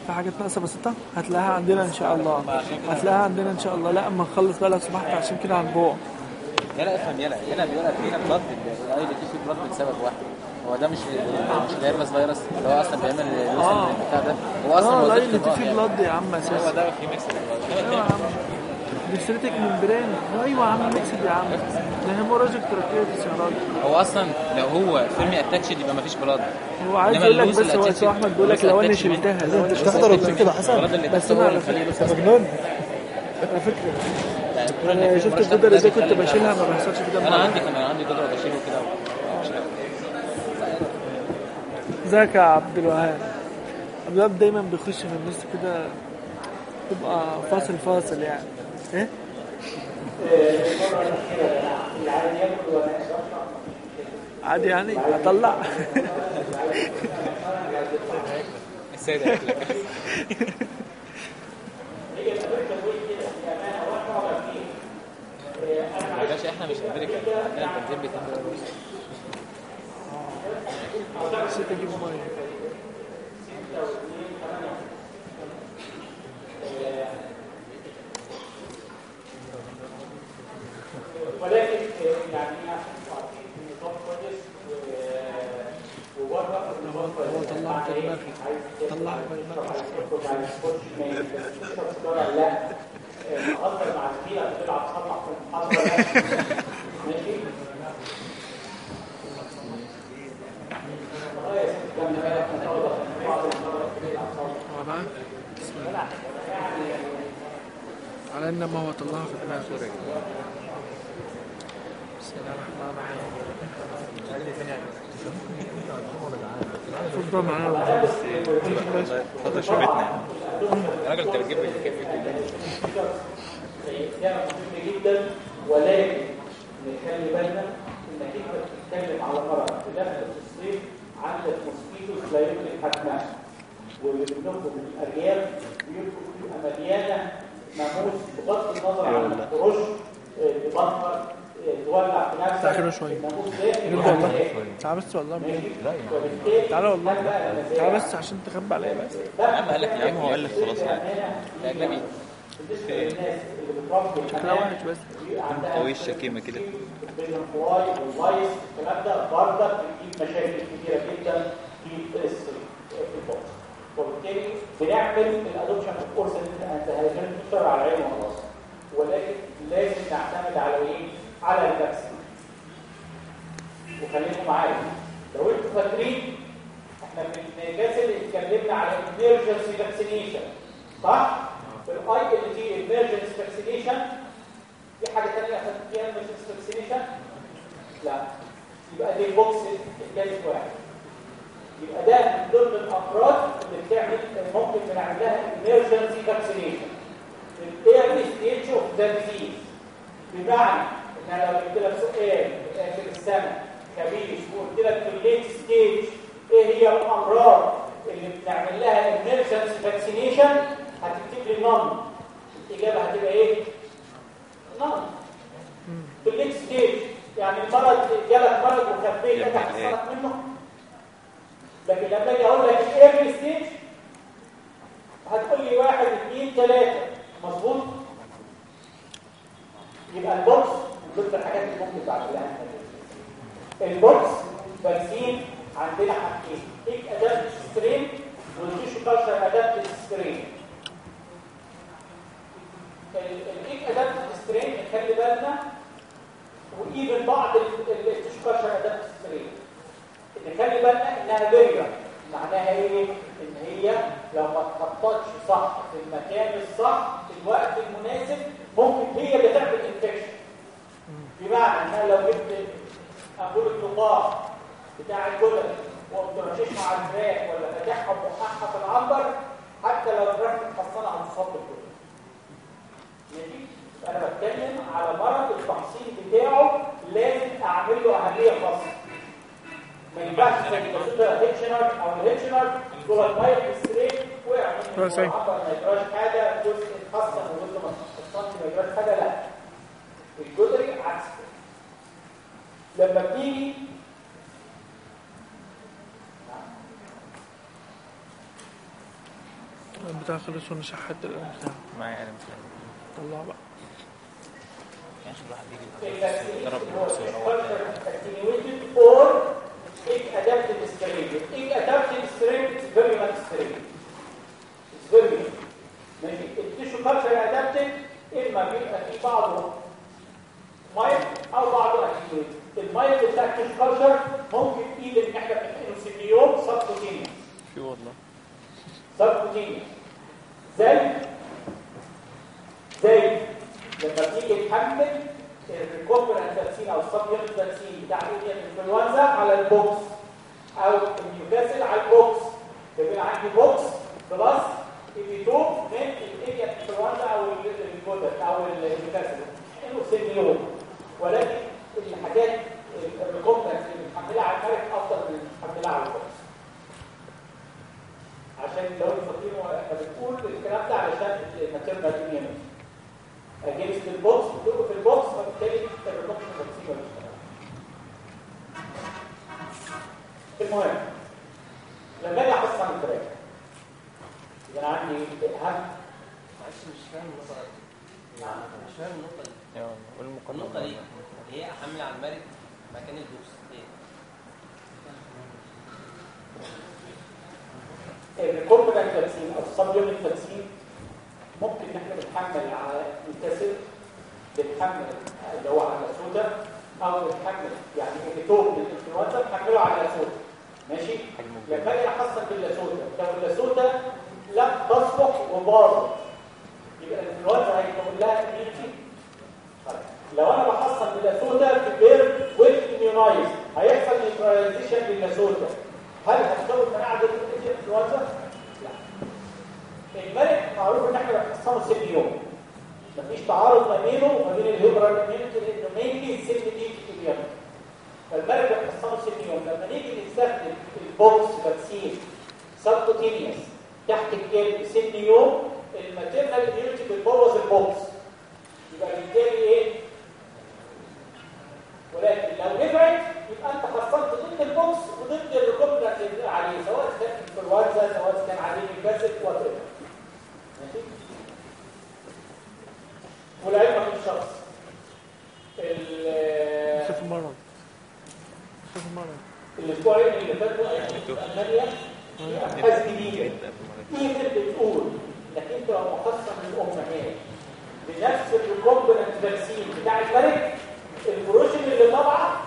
في حاجات ناقصة بسيطة هتلاقيها عندنا إن شاء الله. هتلاقيها عندنا إن شاء الله. لا أما نخلص بقى لو سمحت عشان كده هنجوع يلا افهم يلا. هنا بيقول لك هنا بلاد الاي اللي فيه بلاد بسبب واحد. هو ده مش مش الهيربس فيروس اللي هو اصلا بيعمل آه. الوسم بتاع ده هو اصلا اه اللي هو فيه بلاد يا عم هو أساسا ده في ميكس ايوه يا عم ديستريتك ممبرين ايوه يا عم ميكسد يا عم ده هيموراجيك تراكيتس يا راجل هو اصلا لو هو فيلم اتاتشد يبقى مفيش بلاد هو عايز يقول لك بس هو اسمه احمد بيقول لك لو انا شلتها لو انا تحضر وتسيب كده حسن بس انا هو على اللي فكره مجنون على فكره انا شفت الجدر ازاي كنت بشيلها ما بيحصلش كده انا. عندي كان عندي جدر بشيله كده ازيك يا عبد الوهاب. الوهاب دايما بيخش من النص كده تبقى فاصل فاصل يعني. ايه عادي يعني اطلع السيد قالت احنا مش امريكا عندنا البنزين بتاعنا نسيت اجيب ميه ولكن آه، يعني عشان تبقوا عارفين النظام كويس و- وبره النظام كويس طلع يعني تاكل، طلع ينفعش تشرب سيجاره لا تهزر مع زميلك بتلعب صلح في المحاضره ماشي والله يا ست كان بالك من أوضح في بعض المرات بتلعب صلح هو بقى بسم الله على ان ما هو طلعها في دماغه بسم الله الرحمن الرحيم المفروض بقى معايا شربتنا يا راجل انت بتجيب لي الكافي جدا ولكن نخلي بالنا انك انت بتتكلم على مرض في الصيف عندك موسكيتوس لا يمكن حجمها واللي بنخرج من الارياف بيبقوا بتبقى مليانه ناموس بغض النظر عن تبخر آه، تولع في نفسك كده شوية. نرجع والله تعال بس والله وبالتالي تعالى والله تعال بس عشان تخبي عليا بس يا عم قال لك يا عم هو قال لك خلاص يعني يا اجنبي قوي الشكيمه كده البيجن فلاي والفايس الكلام ده برضه بيجيب مشاكل كبيره جدا في البوكس وبالتالي بنعمل الادوبشن اوف كورس انت تشتغل على عينه وخلاص ولكن لازم نعتمد على ايه؟ على الفاكسين وخليكم معايا لو انتوا فاكرين احنا في الجلسه اللي اتكلمنا على emergency فاكسينيشن صح؟ في الاي ال تي emergency فاكسينيشن في حاجه ثانيه اخدت فيها emergency فاكسينيشن؟ لا. يبقى دي البوكس الثالث واحد. يبقى ده من ضمن الافراد اللي بتعمل ممكن بنعمل لها emergency vaccination. في الايرلي ستيج اوف ذا ديزيز بمعنى ان انا لو جبت لك سؤال في اخر السنه خبيث وقلت لك في الليت ستيج ايه هي الامراض اللي بنعمل لها emergency vaccination هتكتب لي نون الاجابه هتبقى ايه؟ نون في الليت ستيج يعني المرض جالك مرض وخبيت انت حصلك منه لكن لما اجي اقول لك ايرلي ستيج هتقول لي واحد اثنين ثلاثه مظبوط يبقى البوكس ضمن الحاجات اللي ممكن بعملها البوكس فاكسين عندنا حاجتين ايك ادابت سترين والتيشو كلتشر ادابت سترين الايك ادابت سترين نخلي بالنا وايفن بعض التيشو كلتشر ادابت سترين نخلي بالنا انها فيريا معناها ايه ان هي لو ما اتحطتش صح في المكان الصح، في الوقت المناسب، ممكن هي اللي تعمل انفكشن بمعنى ان أنا لو جبت انبول الطباخ بتاع الجدر وقمت رشيش مع الفراخ ولا فاتحها وموقعها في العنبر حتى لو الفراخ متحصنه على الصوت ماشي انا بتكلم على مرض التحصين بتاعه لازم اعمل له اهميه خاصه ما ينفعش زي الكمبيوتر هيتشنر او الهيتشنر دول المايك ستريت وقع ما يجراش حاجه جزء اتحصن وجزء ما ما يجراش حاجه لا. الجدري عكس. لما بتيجي البتاع خلص وانا شحت القلم بتاعه معايا طلع بقى يعني الواحد يجي ضرب البوكس ويروح attenuated or it adapted strain. It adapted strain is very much strain. It's very much. ماشي التيشو كلتشر adapted اما بيبقى في بعضه مايل او بعضه اتينيويتد. المايل بتاع التيشو كلتشر ممكن ايد ان احنا بنحقنه سيليوم سبكوتينيوس في والله سبكوتينيوس نفس الكومبوننت فاكسين بتاع الملك البروشن اللي طالعه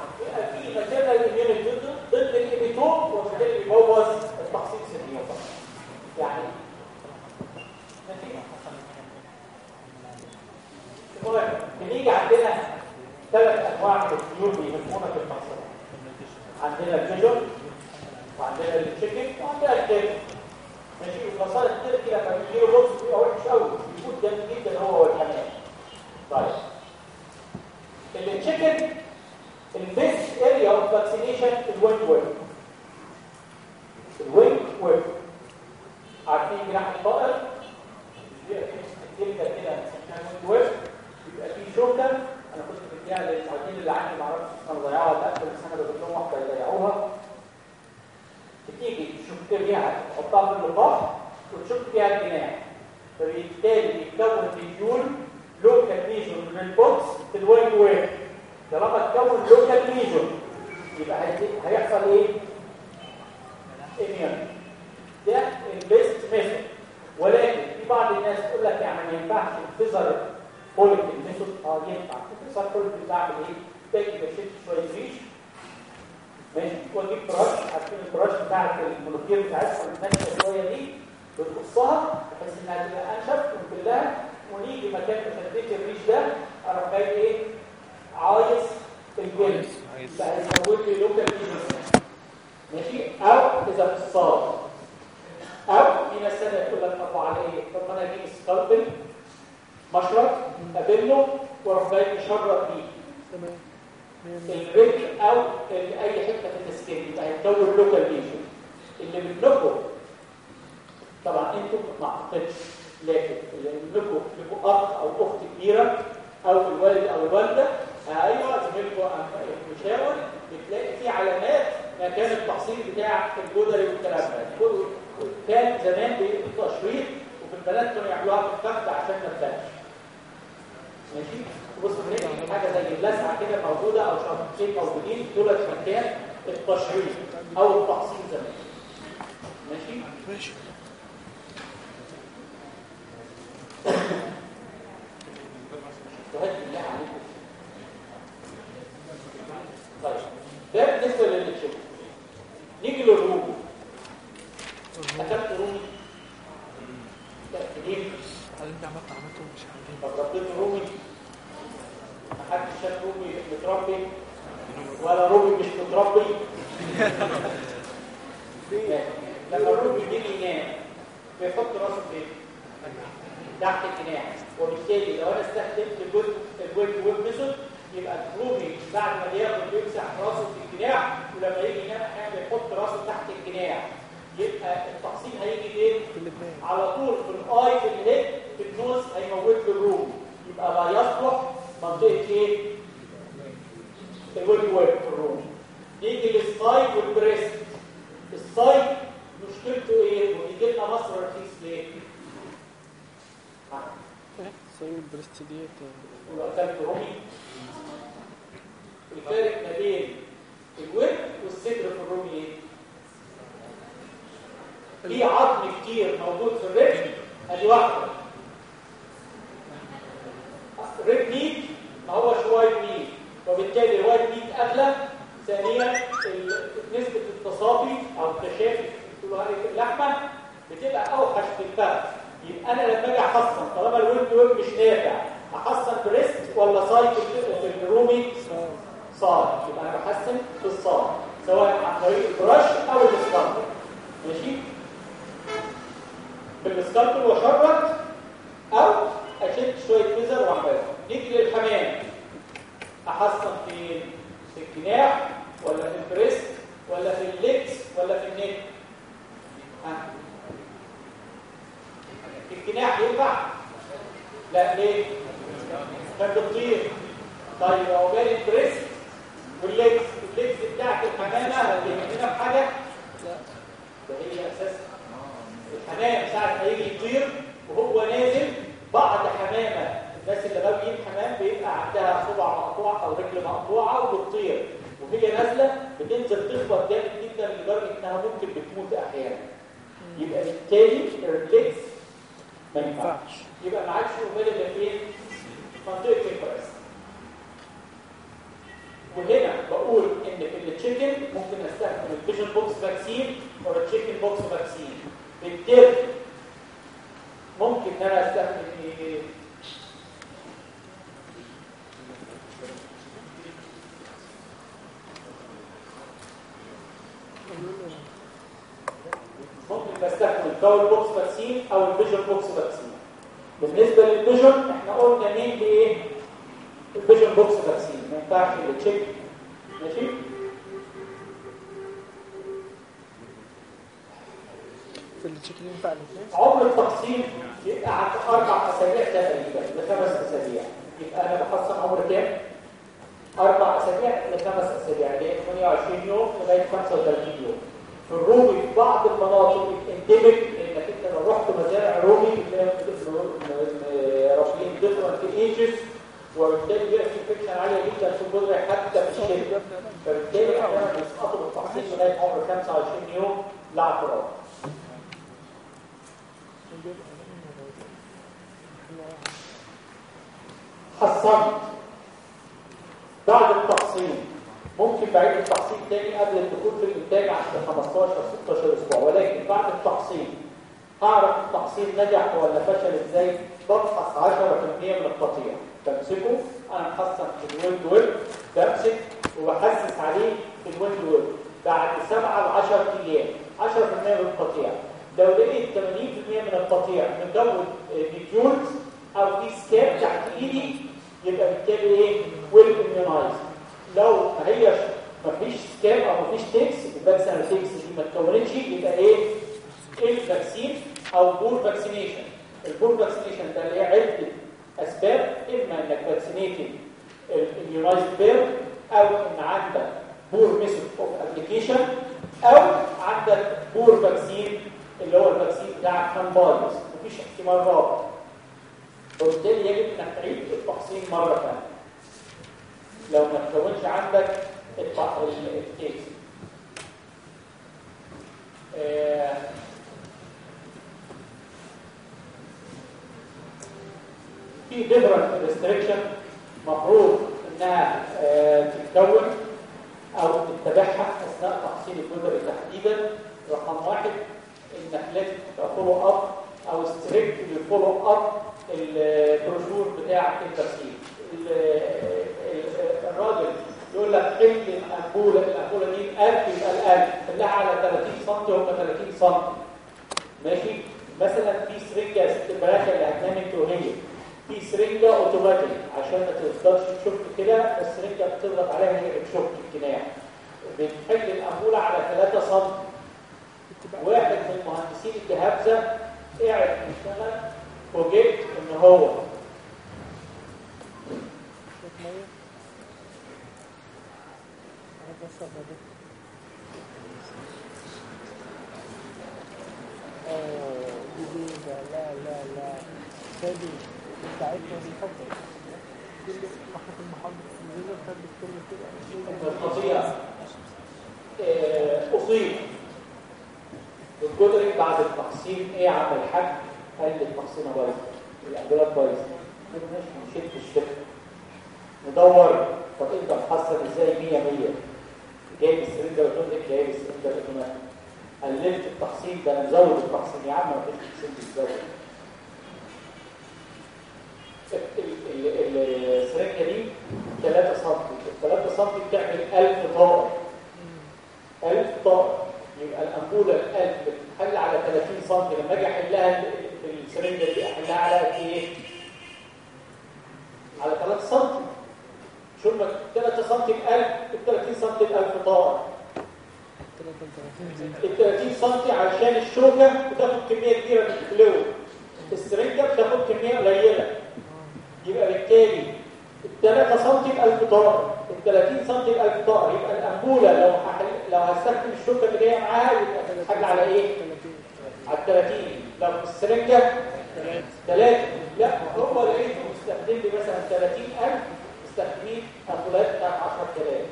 ده ان ممكن استخدم الفيجن بوكس فاكسين او التشيكن بوكس فاكسين في ممكن ان انا استخدم ايه ممكن بستخدم الكاول بوكس فاكسين او الفيجن بوكس فاكسين بالنسبه للفيجن احنا قلنا مين بايه الفيجن بوكس فاكسين ما ينفعش التشيك عمر التقسيم يبقى عند اربع اسابيع تقريبا لخمس اسابيع يبقى انا بحصل عمر كام؟ اربع اسابيع لخمس اسابيع اللي هي 28 يوم لغايه 35 يوم. في الرومي في بعض المناطق الانديميك انك انت لو رحت مزارع رومي رافعين ديفرنت ايجز وبالتالي بيبقى في انفكشن عاليه جدا في الجذع حتى في الشتاء فبالتالي احنا بنسقطه بالتحصيل لغايه عمر 25 يوم لا اعتراض حصنت بعد التحصين ممكن بعيد التحصين تاني قبل الدخول في الانتاج عند 15 16 اسبوع ولكن بعد التحصين هعرف التحصين نجح ولا فشل ازاي بفحص 10% من القطيع. بمسكه. انا محصن في الويند ويب. بمسك وبحسس عليه في الويند ويب. بعد 7 ل 10 ايام 10% من القطيع. لو 80% من القطيع مكون ديكيولز او في سكاب تحت ايدي يبقى بالتالي ايه ويل اميونايز لو ما هيش، ما فيش سكاب او ما فيش تيكس الفاكسين تيكس دي ما اتكونتش يبقى ايه الفاكسين او بور فاكسينيشن. البور فاكسينيشن ده اللي هي عده اسباب اما انك فاكسينيتد الاميونايزد بير او ان عندك بور ميثود اوف ابلكيشن او عندك بور فاكسين اللي هو الفاكسين بتاع كان بايظ مفيش احتمال رابع وبالتالي يجب انك تعيد التحصين مره ثانيه لو ما تكونش عندك التيكس آه في ديفرنت ريستريكشن مفروض انها آه تتكون او تتبعها اثناء تحصيل الجدري تحديدا رقم واحد انك لازم فولو اب او ستريكت للفولو اب البروشور بتاع التفسير الراجل يقول لك حل الانبوله الانبوله دي 1000 يبقى ال 1000 خليها على 30 سم هم 30 سم ماشي؟ مثلا في سرنجه ست البلاشه اللي هتنام انت في سرنجه اوتوماتيك عشان ما تقدرش تشك كده السرنجه بتضغط عليها هي بتشك الجناح. بتحل الانبوله على 3 سم واحد من المهندسين اللي هبزه قاعد يشتغل وجدت ان هو. لا لا سادي بتاعتنا في كانت كده القضيه اصيب بعد التقسيم ايه يا عم الحاج قال لي التقسيمه بايظه الانبولات بايظه قلت له ماشي مشيت في الشركه ندور. طب انت محصل ازاي 100 100 جايب السرنجه اوتوماتيك جايب السرنجه اوتوماتيك قللت التقسيم، ده انا مزود التقسيم. يا عم ما فيش تقسيم تزود السرنجه دي 3 سم 3 سم بتعمل 1000 طائر الطائر يبقى الانبوله القلب بتتحل على 30 سم لما اجي احلها في السرنجه دي احلها على قد ايه؟ على 3 سم شو ما 3 سم القلب ال 30 سم القلب طائر ال 30 سم عشان الشوكه بتاخد كميه كبيره من الفلويد السرنجه بتاخد كميه قليله يبقى بالتالي 3 سم القلب طائر ال 30 سم القلب يبقى الانبوله لو هحل... لو هستخدم الشوكه اللي جايه معاها يبقى هتتحل على ايه؟ على 30 لو في السرنجه ثلاثة لا هو لقيته مستخدم لي مثلا 30000 مستخدمين أنبولات بتاعت 10000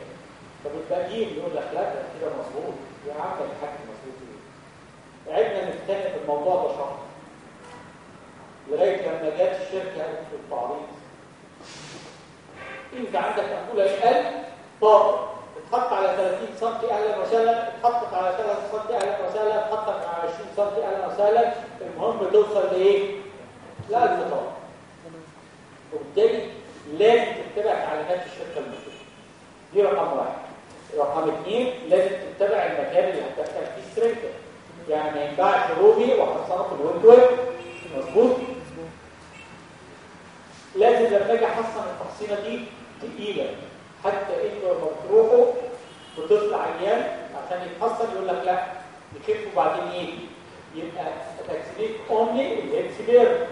طب الباقيين يقول لك لا ده كده مظبوط يا عم الحاج مظبوط ايه؟ قعدنا نتكلم في الموضوع ده شهر لغايه لما جت الشركه في التعريض انت عندك انبوله قلب طاقه اتحط على 30 سم اهلا وسهلا اتحطت على 3 سم اهلا وسهلا اتحطت على 20 سم اهلا وسهلا المهم توصل لايه؟ لا الفطار. وبالتالي لازم تتبع تعليمات الشركه المسؤوله دي رقم واحد. رقم اثنين لازم تتبع المكان اللي هتدخل فيه السرنجه يعني ما ينفعش روبي واحصنه في الويند ويب مظبوط؟ لازم لما اجي احصن التحصينه دي تقيله حتى انتوا لما بتروحوا بطفل عيان عشان يتحصن يقول لك لا يخف وبعدين ايه يبقى تكسيليك اونلي الهيبس بير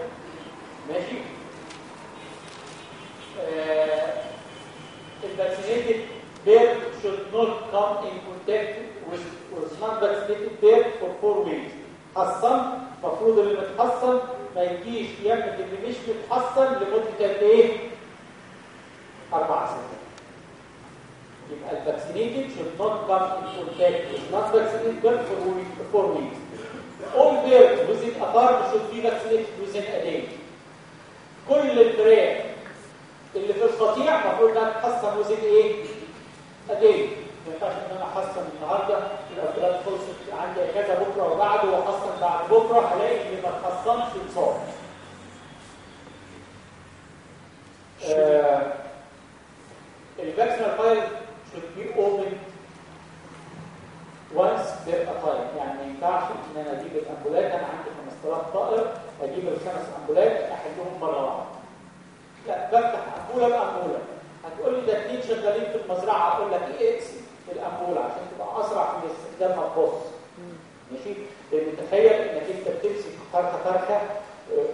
ماشي آه الفاكسينيتد bear should not come in contact with, with non-vaccinated bear for four weeks. حصن المفروض اللي متحصن ما يجيش يعمل اللي مش متحصن لمدة قد ايه؟ أربع سنين. يبقى الفاكسينيتد should not come in contact with non-vaccinated bear for week, four weeks. All bears within a farm should be vaccinated within a day. كل الفراخ اللي في القطيع المفروض انها تتحصن وزن ايه؟ ادين ما ينفعش ان انا احصن النهارده الافراد خلصت عندي كذا بكره وبعده واحصن بعد بكره هلاقي اللي ما اتحصنش يتصاب. آه الفاكسينال فايل should be opened once per a time? يعني ما ينفعش ان انا اجيب الامبولات انا عندي 5000 طائر اجيب الخمس امبولات احلهم مره واحده. لا، بفتح امبوله بامبوله هتقول لي ده اتنين شغالين في المزرعه اقول لك ايه اكس في الامبوله عشان تبقى اسرع في استخدام ما ماشي؟ لان تخيل انك انت بتمسك فرخه فرخه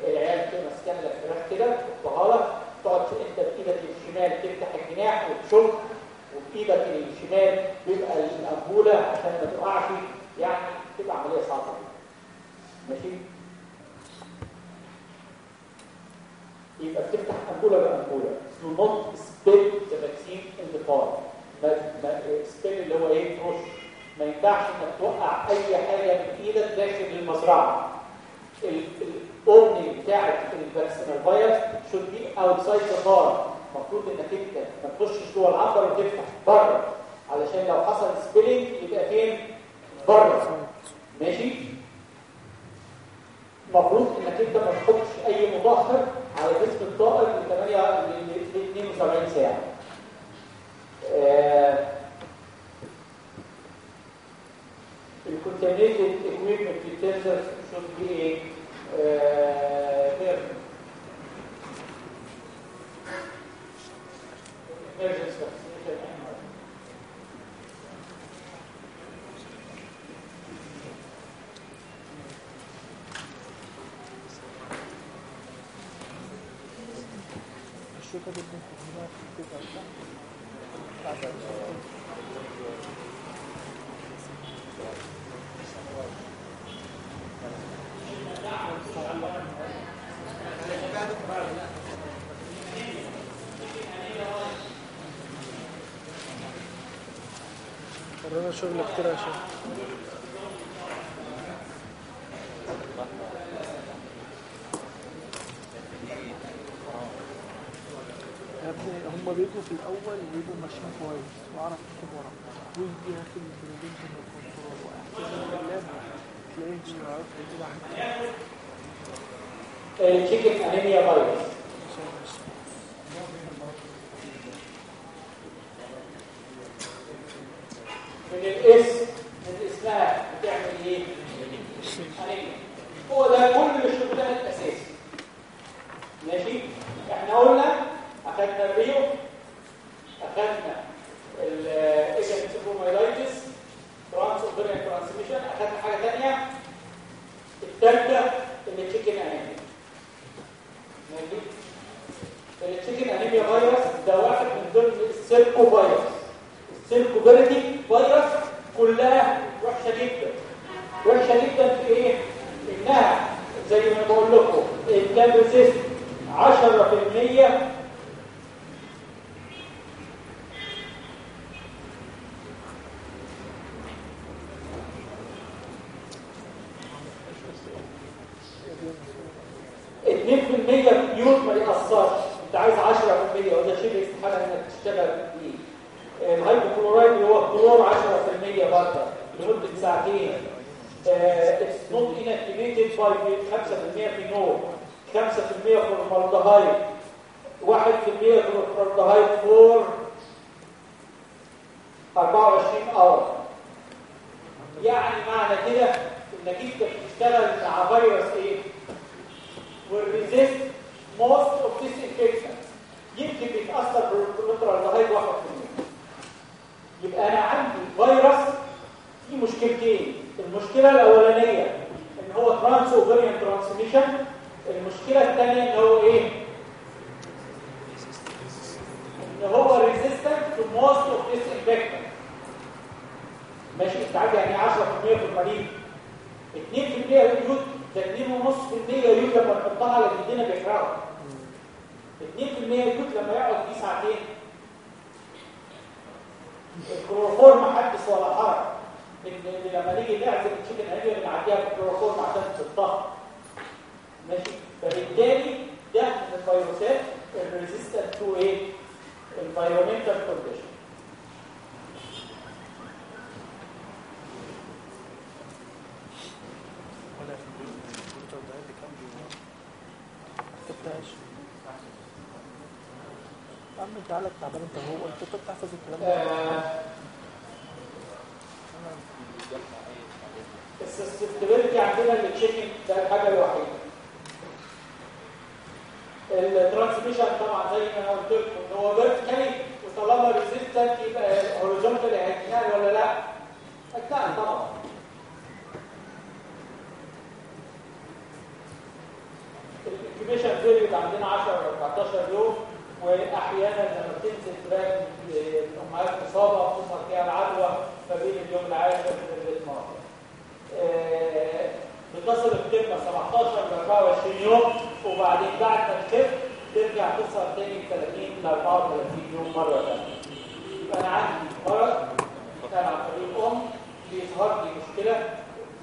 العيال كده ماسكه لك فراخ كده تحطها لك. تقعد انت بايدك الشمال، تفتح الجناح وتشك وبايدك الشمال بيبقى الانبوله عشان ما تقعش، يعني تبقى عمليه صعبه ماشي؟ يبقى بتفتح انبوله بانبوله do not spill the vaccine in the farm ما ما spill اللي هو ايه ترش ما ينفعش انك توقع اي حاجه من ايدك داخل المزرعه الاوبننج بتاعت الفاكسينال فيروس شود بي اوتسايد ذا بار المفروض انك انت ما تخشش جوه العنبر وتفتح بره. علشان لو حصل سبيلنج يبقى فين؟ بره. ماشي؟ المفروض انك انت ما تحطش اي مضخر على جسم الطائر ل 8 ل 72 ساعه آه الكونتامينيتد equipment utensils should be ايه emergency vaccination الشوكة دي بنحطها في الكوكا ورانا شغل كتير يا هم بيجوا في الاول ويبقوا ماشيين كويس واعرف اكتب ورا ويجي ياخد البريدنشن والكنترول واحسن بالله تلاقيه بيعرف كده حاجه التشيكن انيميا فيروس من الاس من سيركو فيروس السيركوبيريتي فيروس كلها وحشه جدا وحشه جدا في ايه انها زي ما بقول لكم الكابسيس 10% اتنين في المية بيوت ما يأثرش انت عايز عشرة في المية وده شبه استحالة انك تشتغل بيه الهيدروكلورايد اللي هو كلور عشرة في المية برضه لمدة ساعتين it's not inactivated by 5% phenol 5% formaldehyde 1% formaldehyde for 24 اور يعني معنى كده انك انت بتشتغل مع فيروس ايه will resist most of this infection يمكن بيتأثر بالفورمالدهايد 1% يبقى انا عندي فيروس في مشكلتين. المشكلة الأولانية إن هو ترانس اوفريان ترانسميشن المشكلة الثانية إن هو إيه؟ إن هو resistant to most of this infection ماشي؟ أنت عارف يعني 10% في المريض. 2% يود ده 2.5% يود لما نحطها على جلدنا بيحرقوا 2% يود لما يقعد فيه ساعتين الكلوروفورم حدث ولا حرج ان لما نيجي نعزل التشيكن هنجي بنعديها بالكلوروفورم عشان تتطهر ماشي فبالتالي ده من الفيروسات الريزيستنت تو ايه environmental condition ولا في الكمبيوتر ده اللي كان بيقول كتبتهاش يا عم انت عقلك تعبان انت هو انت كنت تحفظ الكلام ده آه. السستيبيليتي عندنا للتشيكن ده الحاجه الوحيده الترانسميشن طبعا زي ما انا قلت لكم هو فيرتيكالي وطالما ريزيستنت يبقى هوريزونتال هيتنقل ولا لا؟ هيتنقل طبعا. الانكيبيشن بيريود عندنا 10 او 14 يوم. واحيانا لما بتنزل تلاقي الامهات مصابه بتظهر فيها العدوى ما بين اليوم العاشر ل 12 آه، بتصل الخدمه 17 ل 24 يوم وبعدين بعد ما تخف ترجع تظهر تاني 30 ل 34 يوم مره ثانيه يبقى انا عندي مرض كان عن طريق ام بيظهر لي مشكله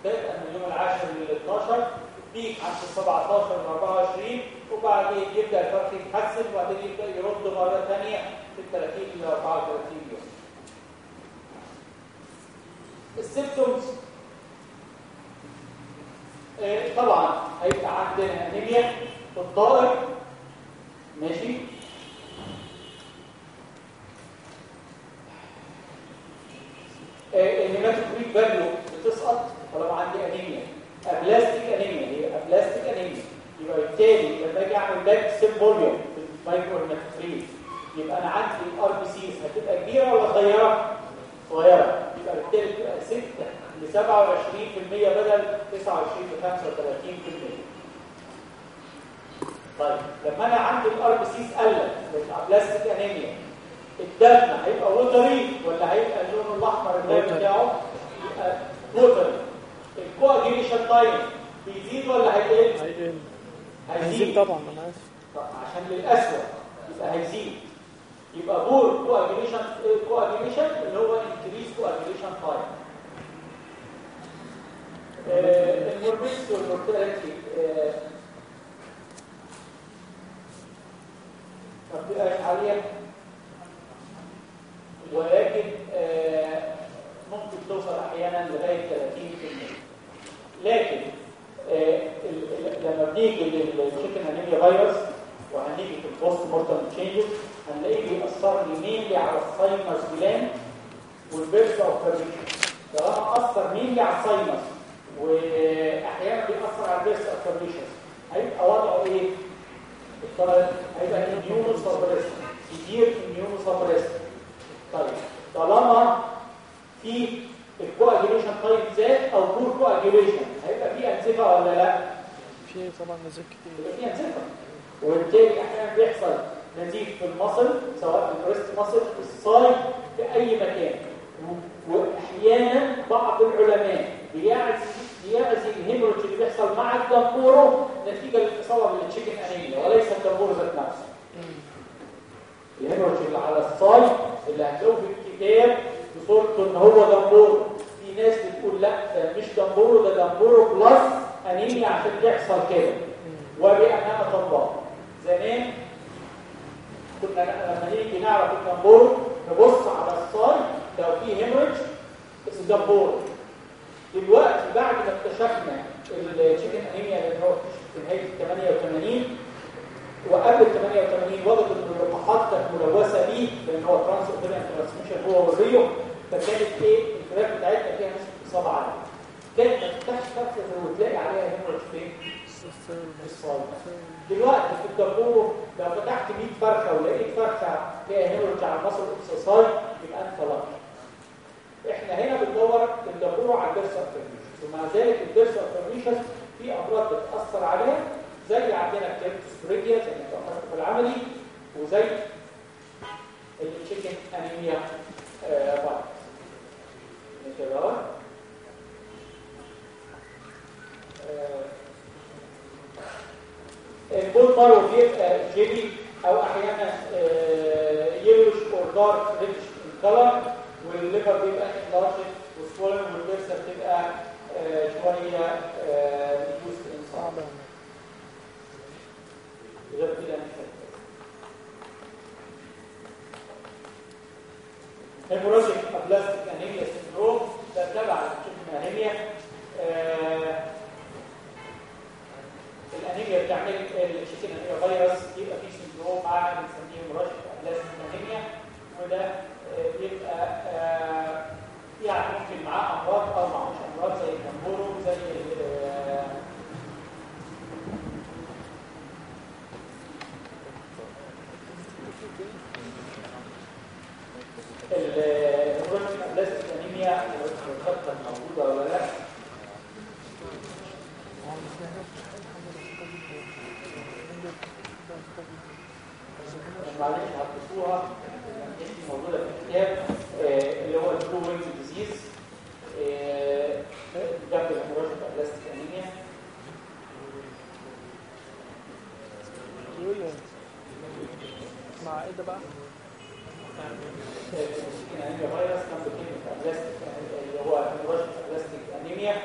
بدءا من اليوم العاشر لل 12 بيك عند 17 ل 24 وبعدين يبدا الفرق يتحسن وبعدين يبدا يرد مره ثانيه في ال 30 ل 34 يوم. السيمتومز آه، طبعا هيبقى عندنا انيميا الطائر ماشي الهيماتوكريت فاليو بتسقط طالما عندي انيميا ابلاستيك انيميا هي ابلاستيك انيميا يبقى بالتالي لما اجي اعمل باك سيمبوليوم في المايكرو هيماتوكريت يبقى انا عندي الار بي سيز هتبقى كبيره ولا صغيره؟ صغيره يبقى بالتالي تبقى 6 ل 27% بدل 29 ل 35% طيب لما انا عندي الار بي سيز قلت بلاستيك انيميا الدم هيبقى ووتري ولا هيبقى اللون الاحمر الدم. بتاعه؟ يبقى ووتري الكواجيليشن تايم بيزيد ولا هيقل؟ هيقل هيزيد طبعا انا اسف عشان للأسوأ يبقى هيزيد يبقى بور كواجيليشن كواجيليشن اللي هو انكريز كواجيليشن تايم الموربيدتي والمورتاليتي ما بتبقاش عالية ولكن ممكن توصل احيانا لغايه 30% لكن لما بنيجي للشيكن انيميا فيروس وهنيجي في البوست مورتم تشينجز هنلاقيه بيأثر لي مينلي على الساينس جلاند والبيرس اوف كارنيشن طالما اثر مينلي على الساينس واحيانا بيأثر على البيرس اوف كارنيشن هيبقى وضعه ايه؟ الطالب هيبقى اميونو سبريس كتير اميونو سبريس طيب طالما في الكواجيليشن طيب زاد او بور كواجيليشن هيبقى في انزفه ولا لا؟ في طبعا نزيف كتير في انزفه وبالتالي احيانا بيحصل نزيف في المصل سواء في البريست مصل في الصاي في اي مكان واحيانا بعض العلماء بيعزي بيعزي الهيموريدج اللي بيحصل مع الدمبورو نتيجه للاصابه بالتشيكن انيميا وليس الدمبورو ذات نفسه الهيموريدج اللي على الصاي اللي هتلاقوه في الكتاب بصورته ان هو دمبورو في ناس بتقول لا مش دمبورو ده دمبورو بلس انيميا عشان يحصل كده. وبأمانة الله. زمان كنا لما نيجي نعرف الدمبورو نبص على الصاي لو في هيموريدج الدمبورو دلوقتي بعد ما اكتشفنا التشيكن انيميا اللي هو في نهايه ال 88 وقبل ال 88 وجدوا ان اللقاحات كانت ملوثه بيه لان هو ترانس اوبيريان ترانسميشن هو والريو. فكانت ايه الفراخ بتاعتنا فيها نسبه اصابه عاليه كانت ما تفتحش فرخه وتلاقي عليها هيموريدج فين؟ في دلوقتي في الدبور، لو فتحت 100 فرخه ولقيت فرخه فيها هيموريدج على مصر الاكسساي يبقى انت لك احنا هنا بندور الدبور على الدرس افرميشن ومع ذلك الدرس افرميشن في امراض بتاثر عليها، زي عندنا كيرتوسبريديا زي ما اتفقنا في العملي، وزي التشيكن انيميا آه بعض اهو. آه، البول مارو بيبقى جيلي او احيانا يلوش اور دارك ريتش ان كلر والليفر بيبقى انلارجد وسوولن والبرسه بتبقى شويه ريديوس ان صعبة غير كده. هيموراجيك ابلاستيك انيميا سندروم ده تبع الشيكن انيميا آه، الانيميا بتعمل الشيكن انيميا فيروس يبقى فيه سندروم مع بنسميه هيموراجيك ابلاستيك انيميا وده آه، بيبقى آه، يعني ممكن معاه امراض او معهوش امراض زي الكامبورو زي ال- الهيموراجيك ابلاستيك الخطه ولا لا معلش هتبصوها موجوده في الكتاب اللي هو البلو وينج ديزيز جنب الهيموراجيك ابلاستيك انيميا مع ايه ده بقى؟ انيميا فيروس كان بكلمه اللي هو هيموراجيك ابلاستيك انيميا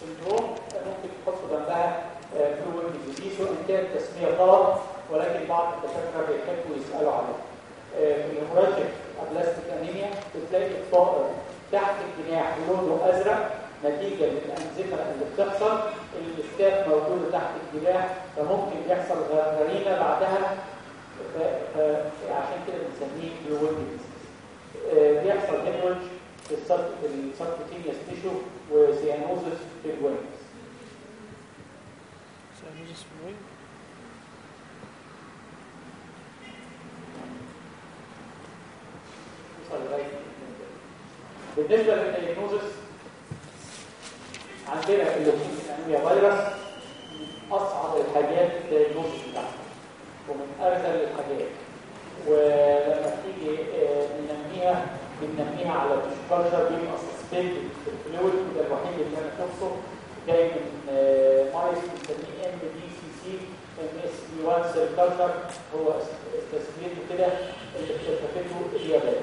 سندروم ممكن تحطوا جنبها بلو وينج ديزيز وان كانت تسميه غلط ولكن بعض الدكاتره بيحبوا يسالوا عليها آه، في الهيموراجيك ابلاستيك انيميا بتلاقي الطائر تحت الجناح لونه ازرق نتيجه للانزيمه اللي بتحصل الاستاف موجوده تحت الجناح فممكن يحصل غرغرينه بعدها عشان كده بنسميه بلوينج بيحصل هيموريدج في في السبكوتينيوس تيشو وسيانوزس في الوينجز سيانوزس في لغايه بالنسبه للدياجنوزس عندنا اللوكيميا انيميا فيروس من اصعب الحاجات الدياجنوزس بتاعها ومن ارذل الحاجات. ولما بتيجي آه، ننميها بننميها على الكالتشر بيبقى سسبندد في الفلويد وده الوحيد اللي انا شفته جاي من مايس بنسميه ام دي سي سي ام اس بي 1 سيل كالتشر هو استسلمته كده اللي اكتشفته اليابان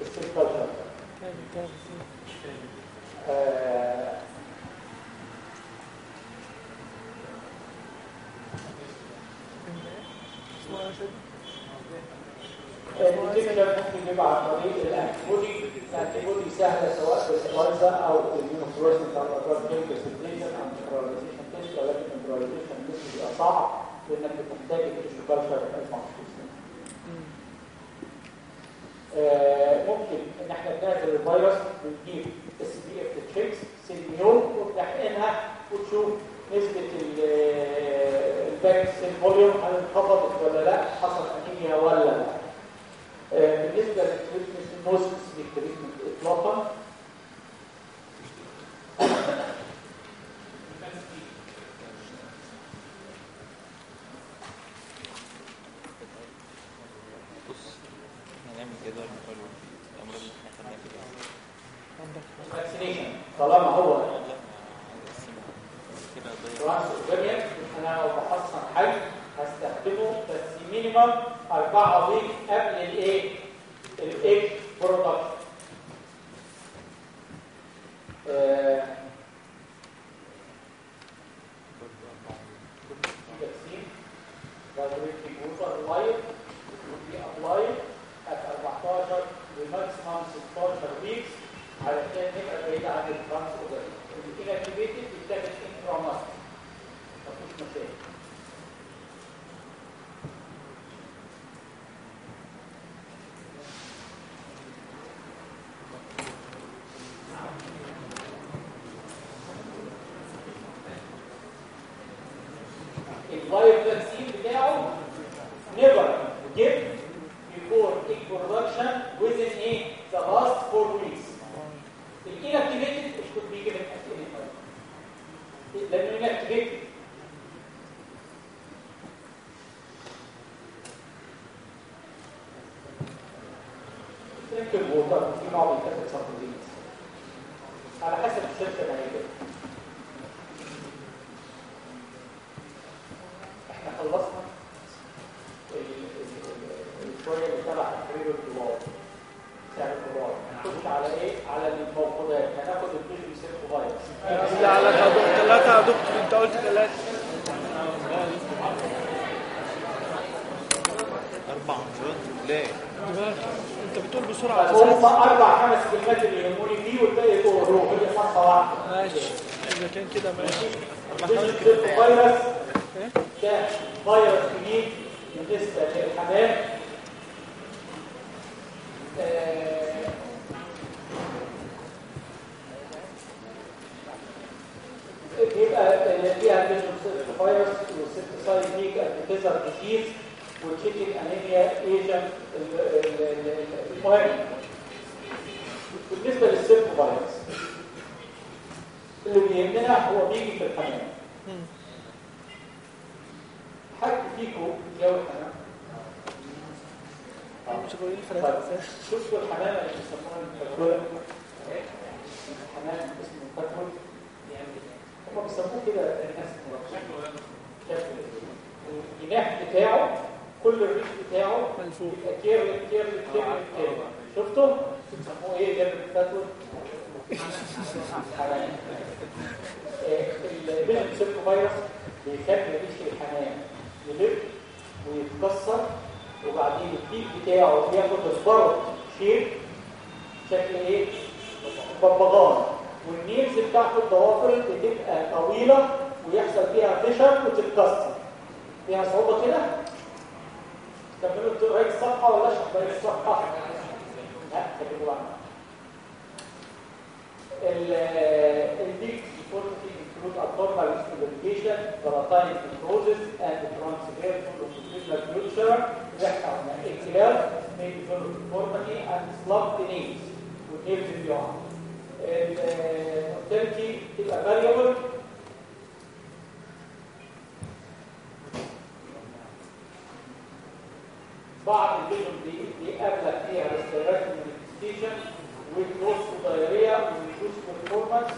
السيل الانجكشن ممكن يبقى الانتيبودي سهله سواء بالفلويزا او الاميونوفلورسنت او الادرار كيميكال سيتريشن او نيوتراليزيشن تيست ولكن النيوتراليزيشن تيست بيبقى صعب لانك بتحتاج التيشو كلتشر مخصوص آه، ممكن ان احنا بنعزل الفيروس بنجيب اس بي اف تشيكس سيليون وبنحقنها وتشوف نسبه ال- الباك سيل فوليوم هل انخفضت ولا لا حصل انيميا ولا لا بالنسبة بالنسبه للتريتمنت نو سبيسيفيك تريتمنت اطلاقا gift before egg production within a, the last four weeks. If inactivated, it could be given at any time. Let me inactivate it. سلاب وكيف في بيون التركي تبقى variable بعض الفيجن دي دي بيقابلك فيها ريستيريشن والستيشن ويكروس ودايريا ويكروس performance. الفورمانس